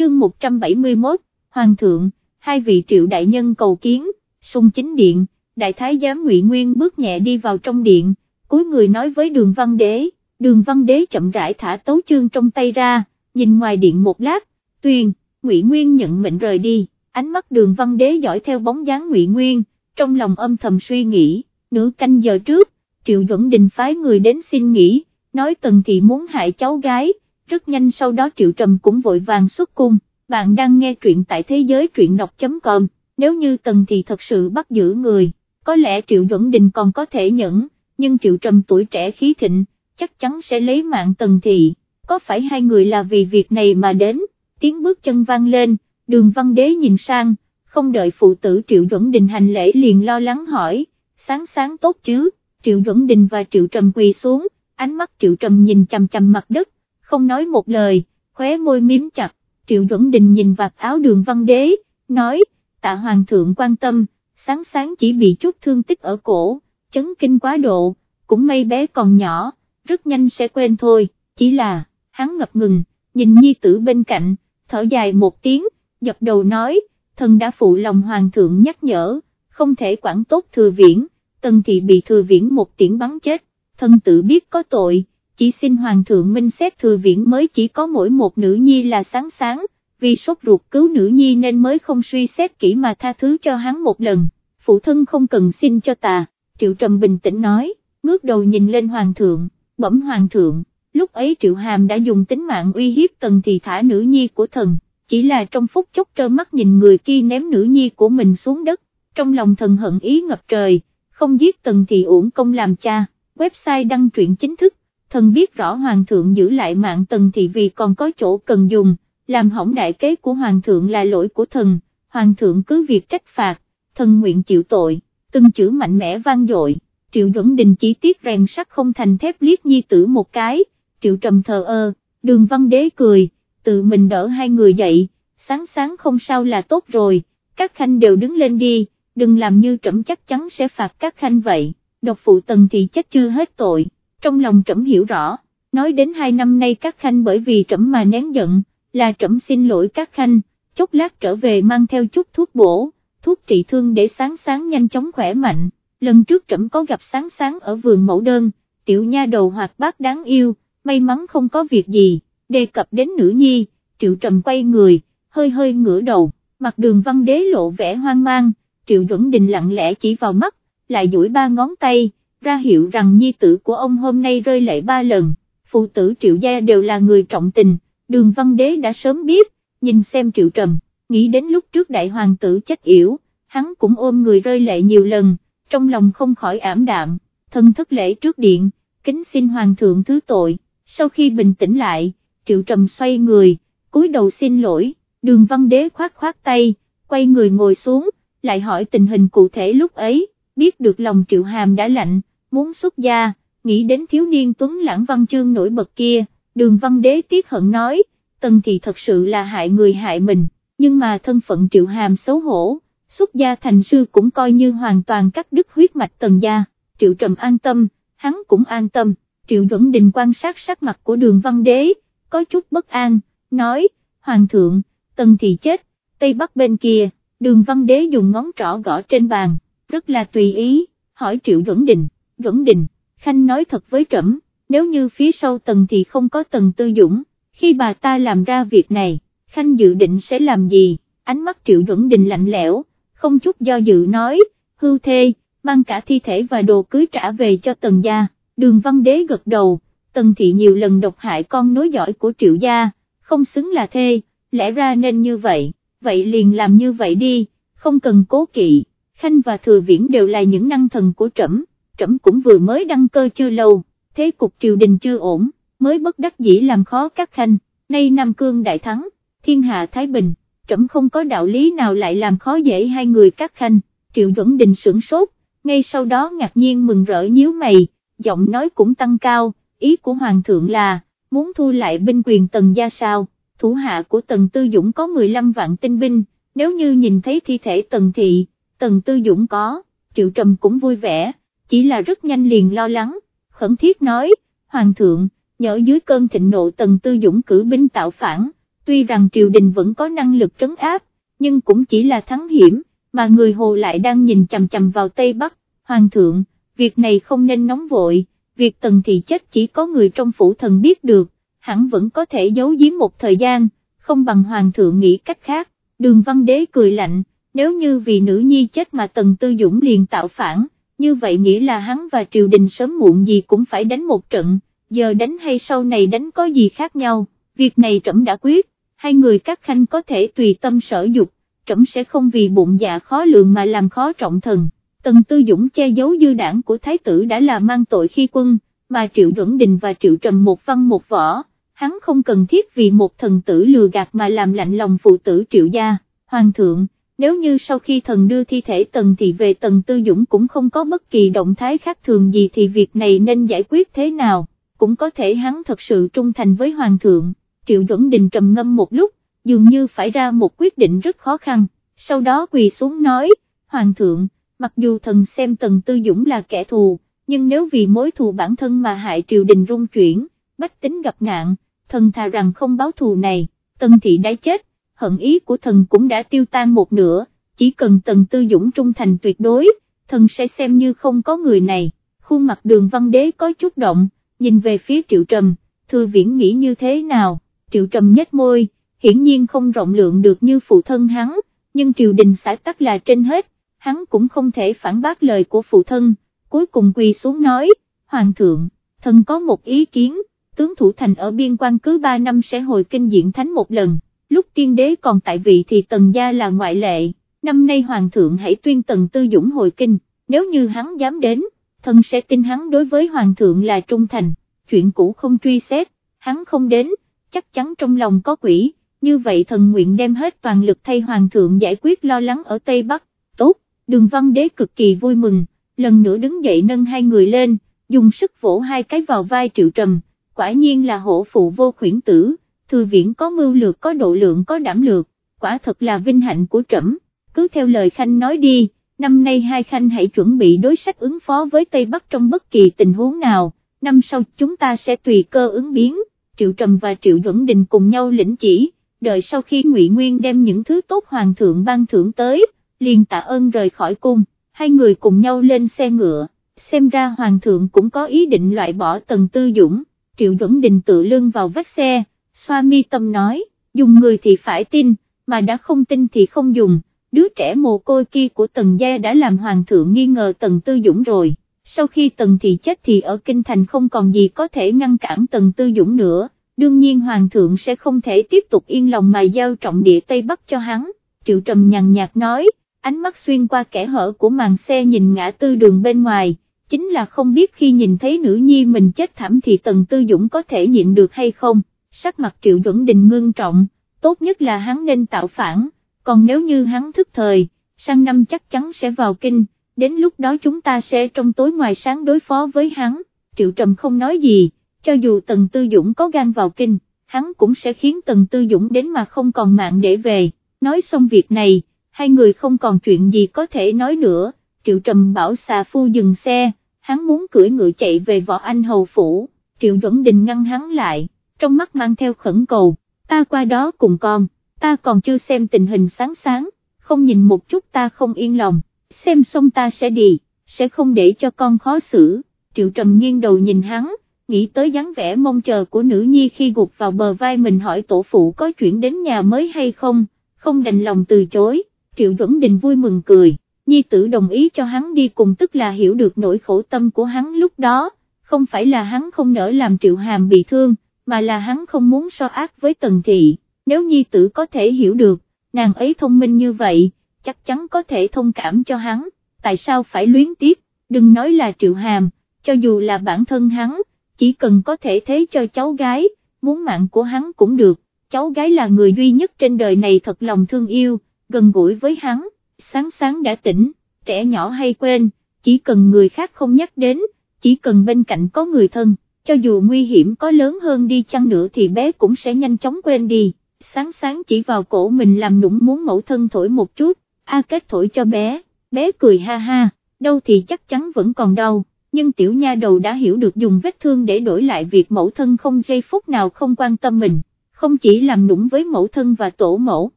chương 171, Hoàng thượng, hai vị triệu đại nhân cầu kiến, sung chính điện, đại thái giám ngụy Nguyên bước nhẹ đi vào trong điện, cuối người nói với đường văn đế, đường văn đế chậm rãi thả tấu chương trong tay ra, nhìn ngoài điện một lát, tuyền ngụy Nguyên nhận mệnh rời đi, ánh mắt đường văn đế dõi theo bóng dáng ngụy Nguyên, trong lòng âm thầm suy nghĩ, nửa canh giờ trước, triệu duẩn đình phái người đến xin nghỉ, nói tần thị muốn hại cháu gái, rất nhanh sau đó triệu trầm cũng vội vàng xuất cung, bạn đang nghe truyện tại thế giới truyện đọc.com, nếu như tần thị thật sự bắt giữ người, có lẽ triệu duẩn đình còn có thể nhẫn, nhưng triệu trầm tuổi trẻ khí thịnh, chắc chắn sẽ lấy mạng tần thị, có phải hai người là vì việc này mà đến, tiếng bước chân vang lên, đường văn đế nhìn sang, không đợi phụ tử triệu duẩn đình hành lễ liền lo lắng hỏi, sáng sáng tốt chứ, triệu duẩn đình và triệu trầm quỳ xuống, ánh mắt triệu trầm nhìn chằm chằm mặt đất, không nói một lời, khóe môi miếm chặt, triệu duẩn đình nhìn vạt áo đường văn đế, nói, tạ hoàng thượng quan tâm, sáng sáng chỉ bị chút thương tích ở cổ, chấn kinh quá độ, cũng may bé còn nhỏ, rất nhanh sẽ quên thôi, chỉ là, hắn ngập ngừng, nhìn nhi tử bên cạnh, thở dài một tiếng, dập đầu nói, thần đã phụ lòng hoàng thượng nhắc nhở, không thể quản tốt thừa viễn, tần thị bị thừa viễn một tiếng bắn chết, thần tự biết có tội, chỉ xin hoàng thượng minh xét thừa viễn mới chỉ có mỗi một nữ nhi là sáng sáng, vì sốt ruột cứu nữ nhi nên mới không suy xét kỹ mà tha thứ cho hắn một lần, phụ thân không cần xin cho ta, triệu trầm bình tĩnh nói, ngước đầu nhìn lên hoàng thượng, bẩm hoàng thượng, lúc ấy triệu hàm đã dùng tính mạng uy hiếp tần thì thả nữ nhi của thần, chỉ là trong phút chốc trơ mắt nhìn người kia ném nữ nhi của mình xuống đất, trong lòng thần hận ý ngập trời, không giết tần thì uổng công làm cha, website đăng truyện chính thức, thần biết rõ hoàng thượng giữ lại mạng tần thì vì còn có chỗ cần dùng, làm hỏng đại kế của hoàng thượng là lỗi của thần, hoàng thượng cứ việc trách phạt, thần nguyện chịu tội, từng chữ mạnh mẽ vang dội, triệu duẩn đình chỉ tiết rèn sắt không thành thép liếc nhi tử một cái, triệu trầm thờ ơ, đường văn đế cười, tự mình đỡ hai người dậy, sáng sáng không sao là tốt rồi, các khanh đều đứng lên đi, đừng làm như trẫm chắc chắn sẽ phạt các khanh vậy, độc phụ tần thì chết chưa hết tội, trong lòng trẫm hiểu rõ, nói đến hai năm nay các khanh bởi vì trẫm mà nén giận, là trẫm xin lỗi các khanh, chốc lát trở về mang theo chút thuốc bổ, thuốc trị thương để sáng sáng nhanh chóng khỏe mạnh, lần trước trẫm có gặp sáng sáng ở vườn mẫu đơn, tiểu nha đầu hoạt bát đáng yêu, may mắn không có việc gì, đề cập đến nữ nhi, triệu trầm quay người, hơi hơi ngửa đầu, mặt đường văn đế lộ vẻ hoang mang, triệu duẩn đình lặng lẽ chỉ vào mắt, lại duỗi ba ngón tay, ra hiệu rằng nhi tử của ông hôm nay rơi lệ ba lần, phụ tử triệu gia đều là người trọng tình, đường văn đế đã sớm biết, nhìn xem triệu trầm, nghĩ đến lúc trước đại hoàng tử chết yểu, hắn cũng ôm người rơi lệ nhiều lần, trong lòng không khỏi ảm đạm, thân thất lễ trước điện, kính xin hoàng thượng thứ tội, sau khi bình tĩnh lại, triệu trầm xoay người, cúi đầu xin lỗi, đường văn đế khoát khoát tay, quay người ngồi xuống, lại hỏi tình hình cụ thể lúc ấy, biết được lòng triệu hàm đã lạnh, muốn xuất gia, nghĩ đến thiếu niên tuấn lãng văn chương nổi bật kia, đường văn đế tiếc hận nói, tần thì thật sự là hại người hại mình, nhưng mà thân phận triệu hàm xấu hổ, xuất gia thành sư cũng coi như hoàn toàn cắt đứt huyết mạch tần gia, triệu trầm an tâm, hắn cũng an tâm, triệu duẩn đình quan sát sắc mặt của đường văn đế, có chút bất an, nói, hoàng thượng, tần thì chết, tây bắc bên kia, đường văn đế dùng ngón trỏ gõ trên bàn, rất là tùy ý, hỏi triệu duẩn đình, duẩn đình, khanh nói thật với trẫm, nếu như phía sau tần thì không có tần tư dũng, khi bà ta làm ra việc này, khanh dự định sẽ làm gì, ánh mắt triệu duẩn đình lạnh lẽo, không chút do dự nói, hưu thê, mang cả thi thể và đồ cưới trả về cho tần gia, đường văn đế gật đầu, tần thị nhiều lần độc hại con nối giỏi của triệu gia, không xứng là thê, lẽ ra nên như vậy, vậy liền làm như vậy đi, không cần cố kỵ, khanh và thừa viễn đều là những năng thần của trẫm, trẫm cũng vừa mới đăng cơ chưa lâu, thế cục triều đình chưa ổn, mới bất đắc dĩ làm khó các khanh, nay Nam Cương đại thắng, thiên hạ Thái Bình, trẫm không có đạo lý nào lại làm khó dễ hai người các khanh, triệu duẩn đình sửng sốt, ngay sau đó ngạc nhiên mừng rỡ nhíu mày, giọng nói cũng tăng cao, ý của Hoàng thượng là, muốn thu lại binh quyền tần gia sao, thủ hạ của tần tư dũng có 15 vạn tinh binh, nếu như nhìn thấy thi thể tần thị, tần tư dũng có, triệu trầm cũng vui vẻ, chỉ là rất nhanh liền lo lắng, khẩn thiết nói, Hoàng thượng, nhỡ dưới cơn thịnh nộ tần tư dũng cử binh tạo phản, tuy rằng triều đình vẫn có năng lực trấn áp, nhưng cũng chỉ là thắng hiểm, mà người Hồ lại đang nhìn chầm chầm vào Tây Bắc, Hoàng thượng, việc này không nên nóng vội, việc tần thị chết chỉ có người trong phủ thần biết được, hẳn vẫn có thể giấu giếm một thời gian, không bằng Hoàng thượng nghĩ cách khác, đường văn đế cười lạnh, nếu như vì nữ nhi chết mà tần tư dũng liền tạo phản, như vậy nghĩ là hắn và triều đình sớm muộn gì cũng phải đánh một trận, giờ đánh hay sau này đánh có gì khác nhau, việc này trẫm đã quyết, hai người các khanh có thể tùy tâm sở dục, trẫm sẽ không vì bụng dạ khó lượng mà làm khó trọng thần. Tần Tư Dũng che giấu dư đảng của Thái tử đã là mang tội khi quân, mà Triệu Duẩn Đình và Triệu Trầm một văn một võ, hắn không cần thiết vì một thần tử lừa gạt mà làm lạnh lòng phụ tử Triệu gia, Hoàng thượng nếu như sau khi thần đưa thi thể tần Thị về tần tư dũng cũng không có bất kỳ động thái khác thường gì thì việc này nên giải quyết thế nào, cũng có thể hắn thật sự trung thành với hoàng thượng, triệu duẩn đình trầm ngâm một lúc, dường như phải ra một quyết định rất khó khăn, sau đó quỳ xuống nói, hoàng thượng, mặc dù thần xem tần tư dũng là kẻ thù, nhưng nếu vì mối thù bản thân mà hại triều đình rung chuyển, bách tính gặp nạn, thần thà rằng không báo thù này, tần thị đã chết, hận ý của thần cũng đã tiêu tan một nửa, chỉ cần tần tư dũng trung thành tuyệt đối, thần sẽ xem như không có người này, khuôn mặt đường văn đế có chút động, nhìn về phía triệu trầm, thư viễn nghĩ như thế nào, triệu trầm nhếch môi, hiển nhiên không rộng lượng được như phụ thân hắn, nhưng triều đình xã tắc là trên hết, hắn cũng không thể phản bác lời của phụ thân, cuối cùng quỳ xuống nói, Hoàng thượng, thần có một ý kiến, tướng thủ thành ở biên quan cứ 3 năm sẽ hồi kinh diện thánh một lần lúc tiên đế còn tại vị thì tần gia là ngoại lệ, năm nay hoàng thượng hãy tuyên tần tư dũng hồi kinh, nếu như hắn dám đến, thần sẽ tin hắn đối với hoàng thượng là trung thành, chuyện cũ không truy xét, hắn không đến, chắc chắn trong lòng có quỷ, như vậy thần nguyện đem hết toàn lực thay hoàng thượng giải quyết lo lắng ở Tây Bắc, tốt, đường văn đế cực kỳ vui mừng, lần nữa đứng dậy nâng hai người lên, dùng sức vỗ hai cái vào vai triệu trầm, quả nhiên là hổ phụ vô khuyển tử thư viễn có mưu lược có độ lượng có đảm lược, quả thật là vinh hạnh của trẫm. cứ theo lời Khanh nói đi, năm nay hai Khanh hãy chuẩn bị đối sách ứng phó với Tây Bắc trong bất kỳ tình huống nào, năm sau chúng ta sẽ tùy cơ ứng biến, Triệu Trầm và Triệu Duẩn Đình cùng nhau lĩnh chỉ, đợi sau khi Ngụy Nguyên đem những thứ tốt Hoàng thượng ban thưởng tới, liền tạ ơn rời khỏi cung, hai người cùng nhau lên xe ngựa, xem ra Hoàng thượng cũng có ý định loại bỏ Tần Tư Dũng, Triệu Duẩn Đình tự lưng vào vách xe, xoa mi tâm nói, dùng người thì phải tin, mà đã không tin thì không dùng, đứa trẻ mồ côi kia của Tần Gia đã làm Hoàng thượng nghi ngờ Tần Tư Dũng rồi, sau khi Tần Thị chết thì ở Kinh Thành không còn gì có thể ngăn cản Tần Tư Dũng nữa, đương nhiên Hoàng thượng sẽ không thể tiếp tục yên lòng mà giao trọng địa Tây Bắc cho hắn, Triệu Trầm nhàn nhạt nói, ánh mắt xuyên qua kẻ hở của màn xe nhìn ngã tư đường bên ngoài, chính là không biết khi nhìn thấy nữ nhi mình chết thảm thì Tần Tư Dũng có thể nhịn được hay không sắc mặt Triệu Duẩn Đình ngưng trọng, tốt nhất là hắn nên tạo phản, còn nếu như hắn thức thời, sang năm chắc chắn sẽ vào kinh, đến lúc đó chúng ta sẽ trong tối ngoài sáng đối phó với hắn, Triệu Trầm không nói gì, cho dù Tần Tư Dũng có gan vào kinh, hắn cũng sẽ khiến Tần Tư Dũng đến mà không còn mạng để về, nói xong việc này, hai người không còn chuyện gì có thể nói nữa, Triệu Trầm bảo xà phu dừng xe, hắn muốn cưỡi ngựa chạy về võ anh hầu phủ, Triệu Duẩn Đình ngăn hắn lại trong mắt mang theo khẩn cầu, ta qua đó cùng con, ta còn chưa xem tình hình sáng sáng, không nhìn một chút ta không yên lòng, xem xong ta sẽ đi, sẽ không để cho con khó xử, triệu trầm nghiêng đầu nhìn hắn, nghĩ tới dáng vẻ mong chờ của nữ nhi khi gục vào bờ vai mình hỏi tổ phụ có chuyển đến nhà mới hay không, không đành lòng từ chối, triệu vẫn đình vui mừng cười, nhi tử đồng ý cho hắn đi cùng tức là hiểu được nỗi khổ tâm của hắn lúc đó, không phải là hắn không nỡ làm triệu hàm bị thương, mà là hắn không muốn so ác với tần thị, nếu nhi tử có thể hiểu được, nàng ấy thông minh như vậy, chắc chắn có thể thông cảm cho hắn, tại sao phải luyến tiếc, đừng nói là triệu hàm, cho dù là bản thân hắn, chỉ cần có thể thế cho cháu gái, muốn mạng của hắn cũng được, cháu gái là người duy nhất trên đời này thật lòng thương yêu, gần gũi với hắn, sáng sáng đã tỉnh, trẻ nhỏ hay quên, chỉ cần người khác không nhắc đến, chỉ cần bên cạnh có người thân cho dù nguy hiểm có lớn hơn đi chăng nữa thì bé cũng sẽ nhanh chóng quên đi, sáng sáng chỉ vào cổ mình làm nũng muốn mẫu thân thổi một chút, A Kết thổi cho bé, bé cười ha ha, đâu thì chắc chắn vẫn còn đau, nhưng tiểu nha đầu đã hiểu được dùng vết thương để đổi lại việc mẫu thân không giây phút nào không quan tâm mình, không chỉ làm nũng với mẫu thân và tổ mẫu,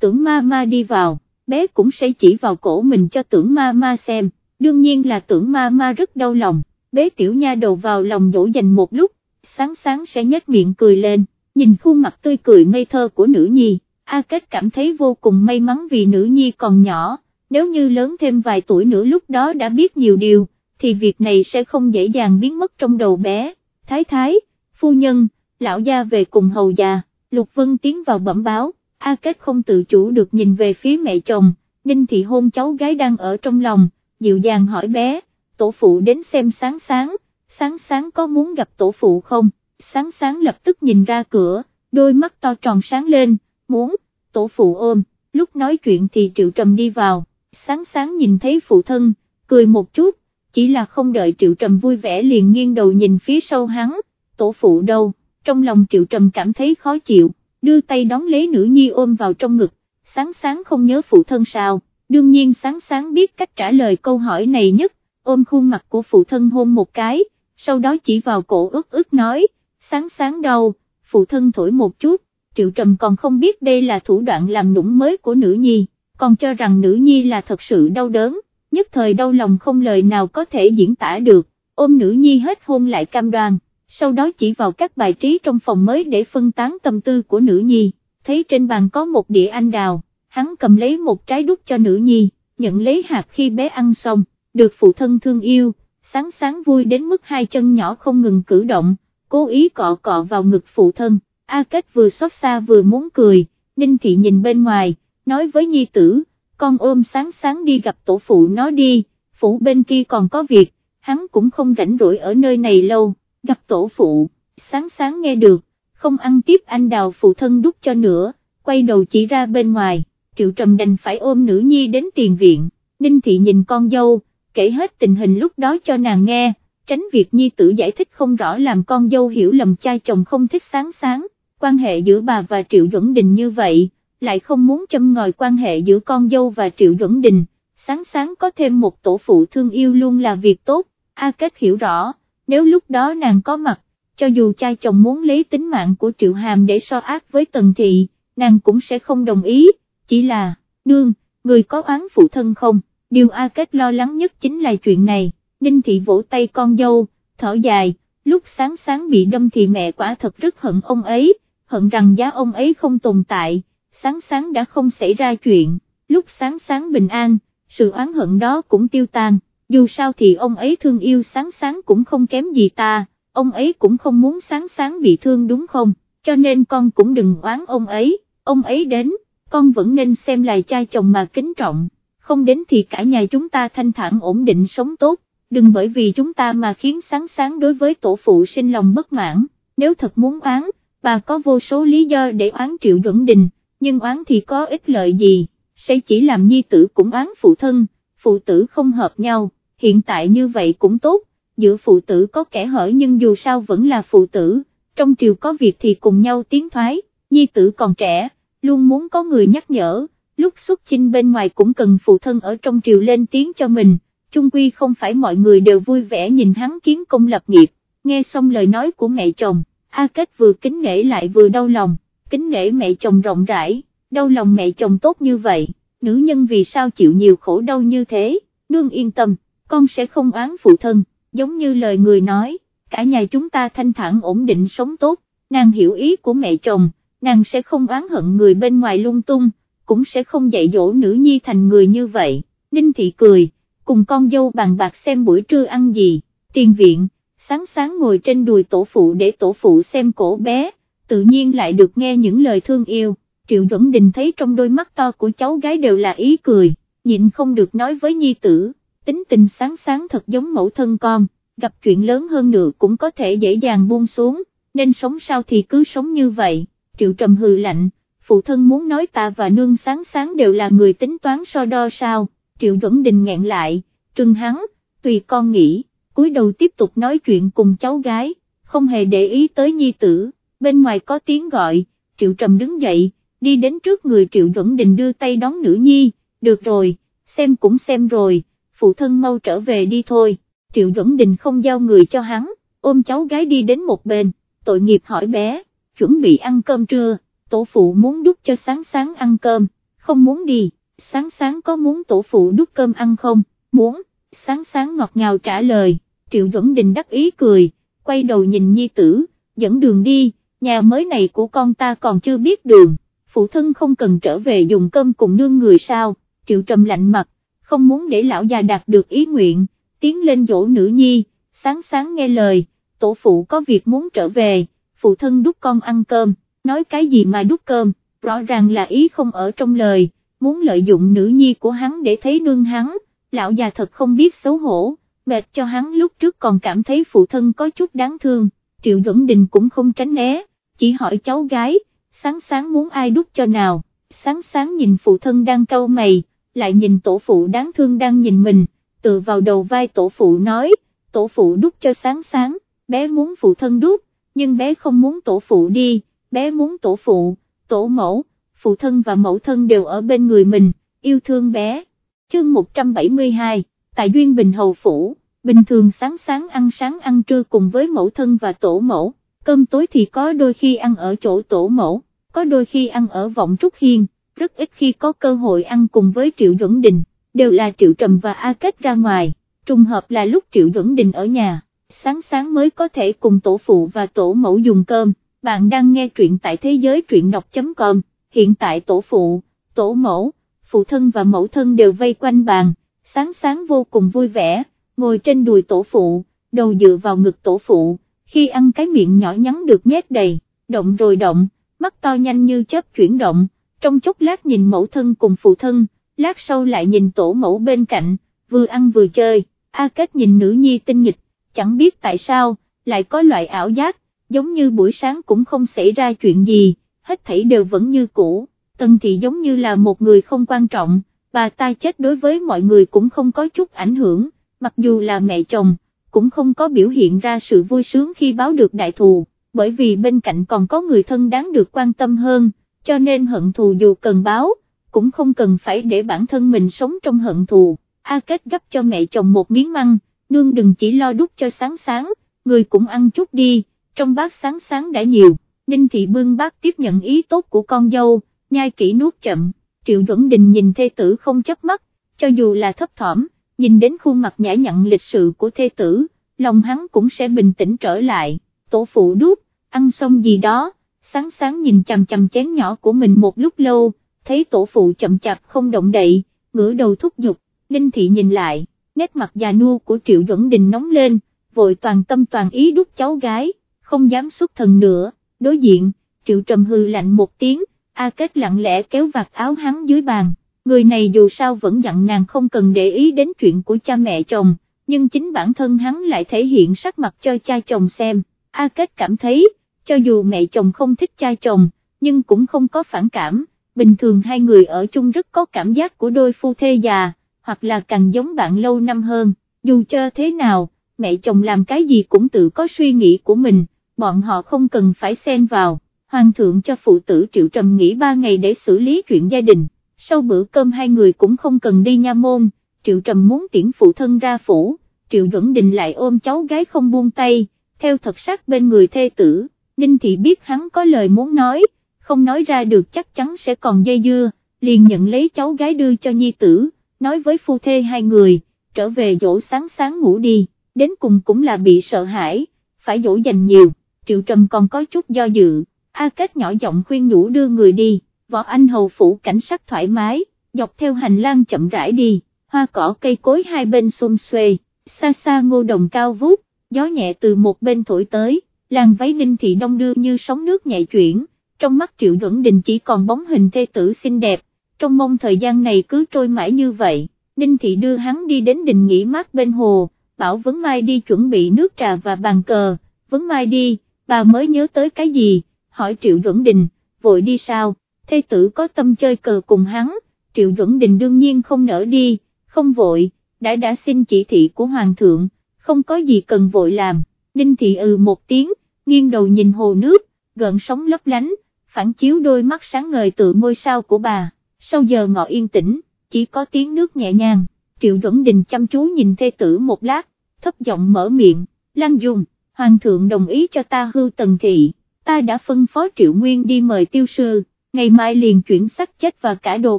tưởng ma ma đi vào, bé cũng sẽ chỉ vào cổ mình cho tưởng ma ma xem, đương nhiên là tưởng ma ma rất đau lòng, bế tiểu nha đầu vào lòng dỗ dành một lúc, sáng sáng sẽ nhếch miệng cười lên, nhìn khuôn mặt tươi cười ngây thơ của nữ nhi, A Kết cảm thấy vô cùng may mắn vì nữ nhi còn nhỏ, nếu như lớn thêm vài tuổi nữa lúc đó đã biết nhiều điều, thì việc này sẽ không dễ dàng biến mất trong đầu bé, thái thái, phu nhân, lão gia về cùng hầu già, Lục Vân tiến vào bẩm báo, A Kết không tự chủ được nhìn về phía mẹ chồng, Ninh Thị hôn cháu gái đang ở trong lòng, dịu dàng hỏi bé, tổ phụ đến xem sáng sáng, sáng sáng có muốn gặp tổ phụ không, sáng sáng lập tức nhìn ra cửa, đôi mắt to tròn sáng lên, muốn, tổ phụ ôm, lúc nói chuyện thì Triệu Trầm đi vào, sáng sáng nhìn thấy phụ thân, cười một chút, chỉ là không đợi Triệu Trầm vui vẻ liền nghiêng đầu nhìn phía sau hắn, tổ phụ đâu, trong lòng Triệu Trầm cảm thấy khó chịu, đưa tay đón lấy nữ nhi ôm vào trong ngực, sáng sáng không nhớ phụ thân sao, đương nhiên sáng sáng biết cách trả lời câu hỏi này nhất, ôm khuôn mặt của phụ thân hôn một cái, sau đó chỉ vào cổ ức ức nói, sáng sáng đầu, phụ thân thổi một chút, Triệu Trầm còn không biết đây là thủ đoạn làm nũng mới của nữ nhi, còn cho rằng nữ nhi là thật sự đau đớn, nhất thời đau lòng không lời nào có thể diễn tả được, ôm nữ nhi hết hôn lại cam đoan, sau đó chỉ vào các bài trí trong phòng mới để phân tán tâm tư của nữ nhi, thấy trên bàn có một đĩa anh đào, hắn cầm lấy một trái đút cho nữ nhi, nhận lấy hạt khi bé ăn xong, được phụ thân thương yêu, sáng sáng vui đến mức hai chân nhỏ không ngừng cử động, cố ý cọ cọ vào ngực phụ thân, A Kết vừa xót xa vừa muốn cười, Ninh Thị nhìn bên ngoài, nói với nhi tử, con ôm sáng sáng đi gặp tổ phụ nó đi, phủ bên kia còn có việc, hắn cũng không rảnh rỗi ở nơi này lâu, gặp tổ phụ, sáng sáng nghe được, không ăn tiếp anh đào phụ thân đút cho nữa, quay đầu chỉ ra bên ngoài, triệu trầm đành phải ôm nữ nhi đến tiền viện, Ninh Thị nhìn con dâu, kể hết tình hình lúc đó cho nàng nghe, tránh việc nhi tử giải thích không rõ làm con dâu hiểu lầm cha chồng không thích sáng sáng, quan hệ giữa bà và Triệu Duẩn Đình như vậy, lại không muốn châm ngòi quan hệ giữa con dâu và Triệu Duẩn Đình, sáng sáng có thêm một tổ phụ thương yêu luôn là việc tốt, A Kết hiểu rõ, nếu lúc đó nàng có mặt, cho dù cha chồng muốn lấy tính mạng của Triệu Hàm để so ác với Tần Thị, nàng cũng sẽ không đồng ý, chỉ là, nương, người có oán phụ thân không, điều A Kết lo lắng nhất chính là chuyện này, Ninh Thị vỗ tay con dâu, thở dài, lúc sáng sáng bị đâm thì mẹ quả thật rất hận ông ấy, hận rằng giá ông ấy không tồn tại, sáng sáng đã không xảy ra chuyện, lúc sáng sáng bình an, sự oán hận đó cũng tiêu tan, dù sao thì ông ấy thương yêu sáng sáng cũng không kém gì ta, ông ấy cũng không muốn sáng sáng bị thương đúng không, cho nên con cũng đừng oán ông ấy, ông ấy đến, con vẫn nên xem là cha chồng mà kính trọng, không đến thì cả nhà chúng ta thanh thản ổn định sống tốt, đừng bởi vì chúng ta mà khiến sáng sáng đối với tổ phụ sinh lòng bất mãn, nếu thật muốn oán, bà có vô số lý do để oán Triệu Duẩn Đình, nhưng oán thì có ích lợi gì, sẽ chỉ làm nhi tử cũng oán phụ thân, phụ tử không hợp nhau, hiện tại như vậy cũng tốt, giữa phụ tử có kẻ hở nhưng dù sao vẫn là phụ tử, trong triều có việc thì cùng nhau tiến thoái, nhi tử còn trẻ, luôn muốn có người nhắc nhở, lúc xuất chinh bên ngoài cũng cần phụ thân ở trong triều lên tiếng cho mình, chung quy không phải mọi người đều vui vẻ nhìn hắn kiến công lập nghiệp, nghe xong lời nói của mẹ chồng, A Kết vừa kính nể lại vừa đau lòng, kính nể mẹ chồng rộng rãi, đau lòng mẹ chồng tốt như vậy, nữ nhân vì sao chịu nhiều khổ đau như thế, nương yên tâm, con sẽ không oán phụ thân, giống như lời người nói, cả nhà chúng ta thanh thản ổn định sống tốt, nàng hiểu ý của mẹ chồng, nàng sẽ không oán hận người bên ngoài lung tung, cũng sẽ không dạy dỗ nữ nhi thành người như vậy, Ninh Thị cười, cùng con dâu bàn bạc xem buổi trưa ăn gì, tiền viện, sáng sáng ngồi trên đùi tổ phụ để tổ phụ xem cổ bé, tự nhiên lại được nghe những lời thương yêu, Triệu Duẩn Đình thấy trong đôi mắt to của cháu gái đều là ý cười, nhịn không được nói với nhi tử, tính tình sáng sáng thật giống mẫu thân con, gặp chuyện lớn hơn nữa cũng có thể dễ dàng buông xuống, nên sống sao thì cứ sống như vậy, Triệu Trầm hừ lạnh, phụ thân muốn nói ta và nương sáng sáng đều là người tính toán so đo sao, Triệu Duẩn Đình nghẹn lại, trừng hắn, tùy con nghĩ cúi đầu tiếp tục nói chuyện cùng cháu gái, không hề để ý tới nhi tử, bên ngoài có tiếng gọi, Triệu Trầm đứng dậy, đi đến trước người Triệu Duẩn Đình đưa tay đón nữ nhi, được rồi, xem cũng xem rồi, phụ thân mau trở về đi thôi, Triệu Duẩn Đình không giao người cho hắn, ôm cháu gái đi đến một bên, tội nghiệp hỏi bé, chuẩn bị ăn cơm trưa, tổ phụ muốn đút cho sáng sáng ăn cơm, không muốn đi, sáng sáng có muốn tổ phụ đút cơm ăn không, muốn, sáng sáng ngọt ngào trả lời, Triệu Duẩn Đình đắc ý cười, quay đầu nhìn nhi tử, dẫn đường đi, nhà mới này của con ta còn chưa biết đường, phụ thân không cần trở về dùng cơm cùng nương người sao, Triệu Trầm lạnh mặt, không muốn để lão già đạt được ý nguyện, tiến lên dỗ nữ nhi, sáng sáng nghe lời, tổ phụ có việc muốn trở về, phụ thân đút con ăn cơm, nói cái gì mà đút cơm, rõ ràng là ý không ở trong lời, muốn lợi dụng nữ nhi của hắn để thấy nương hắn, lão già thật không biết xấu hổ, mệt cho hắn lúc trước còn cảm thấy phụ thân có chút đáng thương, Triệu Duẩn Đình cũng không tránh né, chỉ hỏi cháu gái, sáng sáng muốn ai đút cho nào, sáng sáng nhìn phụ thân đang cau mày, lại nhìn tổ phụ đáng thương đang nhìn mình, tự vào đầu vai tổ phụ nói, tổ phụ đút cho sáng sáng, bé muốn phụ thân đút, nhưng bé không muốn tổ phụ đi, bé muốn tổ phụ, tổ mẫu, phụ thân và mẫu thân đều ở bên người mình, yêu thương bé. Chương 172, tại Duyên Bình Hầu Phủ, bình thường sáng sáng ăn sáng ăn trưa cùng với mẫu thân và tổ mẫu, cơm tối thì có đôi khi ăn ở chỗ tổ mẫu, có đôi khi ăn ở vọng Trúc Hiên, rất ít khi có cơ hội ăn cùng với Triệu Duẩn Đình, đều là Triệu Trầm và A Kết ra ngoài, trùng hợp là lúc Triệu Duẩn Đình ở nhà, sáng sáng mới có thể cùng tổ phụ và tổ mẫu dùng cơm, bạn đang nghe truyện tại thế giới truyện đọc.com, hiện tại tổ phụ, tổ mẫu, phụ thân và mẫu thân đều vây quanh bàn, sáng sáng vô cùng vui vẻ, ngồi trên đùi tổ phụ, đầu dựa vào ngực tổ phụ, khi ăn cái miệng nhỏ nhắn được nhét đầy, động rồi động, mắt to nhanh như chớp chuyển động, trong chốc lát nhìn mẫu thân cùng phụ thân, lát sau lại nhìn tổ mẫu bên cạnh, vừa ăn vừa chơi, A Kết nhìn nữ nhi tinh nghịch, chẳng biết tại sao, lại có loại ảo giác, giống như buổi sáng cũng không xảy ra chuyện gì, hết thảy đều vẫn như cũ, Tần Thị giống như là một người không quan trọng, bà ta chết đối với mọi người cũng không có chút ảnh hưởng, mặc dù là mẹ chồng, cũng không có biểu hiện ra sự vui sướng khi báo được đại thù, bởi vì bên cạnh còn có người thân đáng được quan tâm hơn, cho nên hận thù dù cần báo, cũng không cần phải để bản thân mình sống trong hận thù. A Kết gấp cho mẹ chồng một miếng măng, nương đừng chỉ lo đút cho sáng sáng, người cũng ăn chút đi, trong bát sáng sáng đã nhiều, Ninh Thị bưng bát tiếp nhận ý tốt của con dâu, nhai kỹ nuốt chậm, Triệu Duẩn Đình nhìn thê tử không chấp mắt, cho dù là thấp thỏm, nhìn đến khuôn mặt nhã nhặn lịch sự của thê tử, lòng hắn cũng sẽ bình tĩnh trở lại, tổ phụ đút, ăn xong gì đó, sáng sáng nhìn chằm chằm chén nhỏ của mình một lúc lâu, thấy tổ phụ chậm chạp không động đậy, ngửa đầu thúc giục, Ninh Thị nhìn lại, nét mặt già nua của Triệu Duẩn Đình nóng lên, vội toàn tâm toàn ý đút cháu gái, không dám xuất thần nữa, đối diện, Triệu Trầm hư lạnh một tiếng, A Kết lặng lẽ kéo vạt áo hắn dưới bàn, người này dù sao vẫn dặn nàng không cần để ý đến chuyện của cha mẹ chồng, nhưng chính bản thân hắn lại thể hiện sắc mặt cho cha chồng xem, A Kết cảm thấy, cho dù mẹ chồng không thích cha chồng, nhưng cũng không có phản cảm, bình thường hai người ở chung rất có cảm giác của đôi phu thê già, hoặc là càng giống bạn lâu năm hơn, dù cho thế nào, mẹ chồng làm cái gì cũng tự có suy nghĩ của mình, bọn họ không cần phải xen vào, hoàng thượng cho phụ tử Triệu Trầm nghỉ ba ngày để xử lý chuyện gia đình, sau bữa cơm hai người cũng không cần đi nha môn, Triệu Trầm muốn tiễn phụ thân ra phủ, Triệu Duẩn Đình lại ôm cháu gái không buông tay, theo thật sát bên người thê tử. Ninh Thị biết hắn có lời muốn nói, không nói ra được chắc chắn sẽ còn dây dưa, liền nhận lấy cháu gái đưa cho nhi tử, nói với phu thê hai người, trở về dỗ sáng sáng ngủ đi, đến cùng cũng là bị sợ hãi, phải dỗ dành nhiều, Triệu Trầm còn có chút do dự, A Kết nhỏ giọng khuyên nhủ đưa người đi, võ anh hầu phủ cảnh sát thoải mái, dọc theo hành lang chậm rãi đi, hoa cỏ cây cối hai bên xôn xuê, xa xa ngô đồng cao vút, gió nhẹ từ một bên thổi tới làng váy ninh thị đông đưa như sóng nước nhạy chuyển, trong mắt triệu duẩn đình chỉ còn bóng hình thê tử xinh đẹp, trong mong thời gian này cứ trôi mãi như vậy, ninh thị đưa hắn đi đến đình nghỉ mát bên hồ, bảo Vấn Mai đi chuẩn bị nước trà và bàn cờ, Vấn Mai đi, bà mới nhớ tới cái gì, hỏi triệu duẩn đình, vội đi sao, thê tử có tâm chơi cờ cùng hắn, triệu duẩn đình đương nhiên không nỡ đi, không vội, đã đã xin chỉ thị của hoàng thượng, không có gì cần vội làm. Ninh Thị ừ một tiếng, nghiêng đầu nhìn hồ nước, gợn sóng lấp lánh, phản chiếu đôi mắt sáng ngời tự ngôi sao của bà, sau giờ ngọ yên tĩnh, chỉ có tiếng nước nhẹ nhàng, Triệu Duẩn Đình chăm chú nhìn thê tử một lát, thấp giọng mở miệng, Lan Dung, Hoàng thượng đồng ý cho ta hư Tần Thị, ta đã phân phó Triệu Nguyên đi mời tiêu sư, ngày mai liền chuyển sắc chết và cả đồ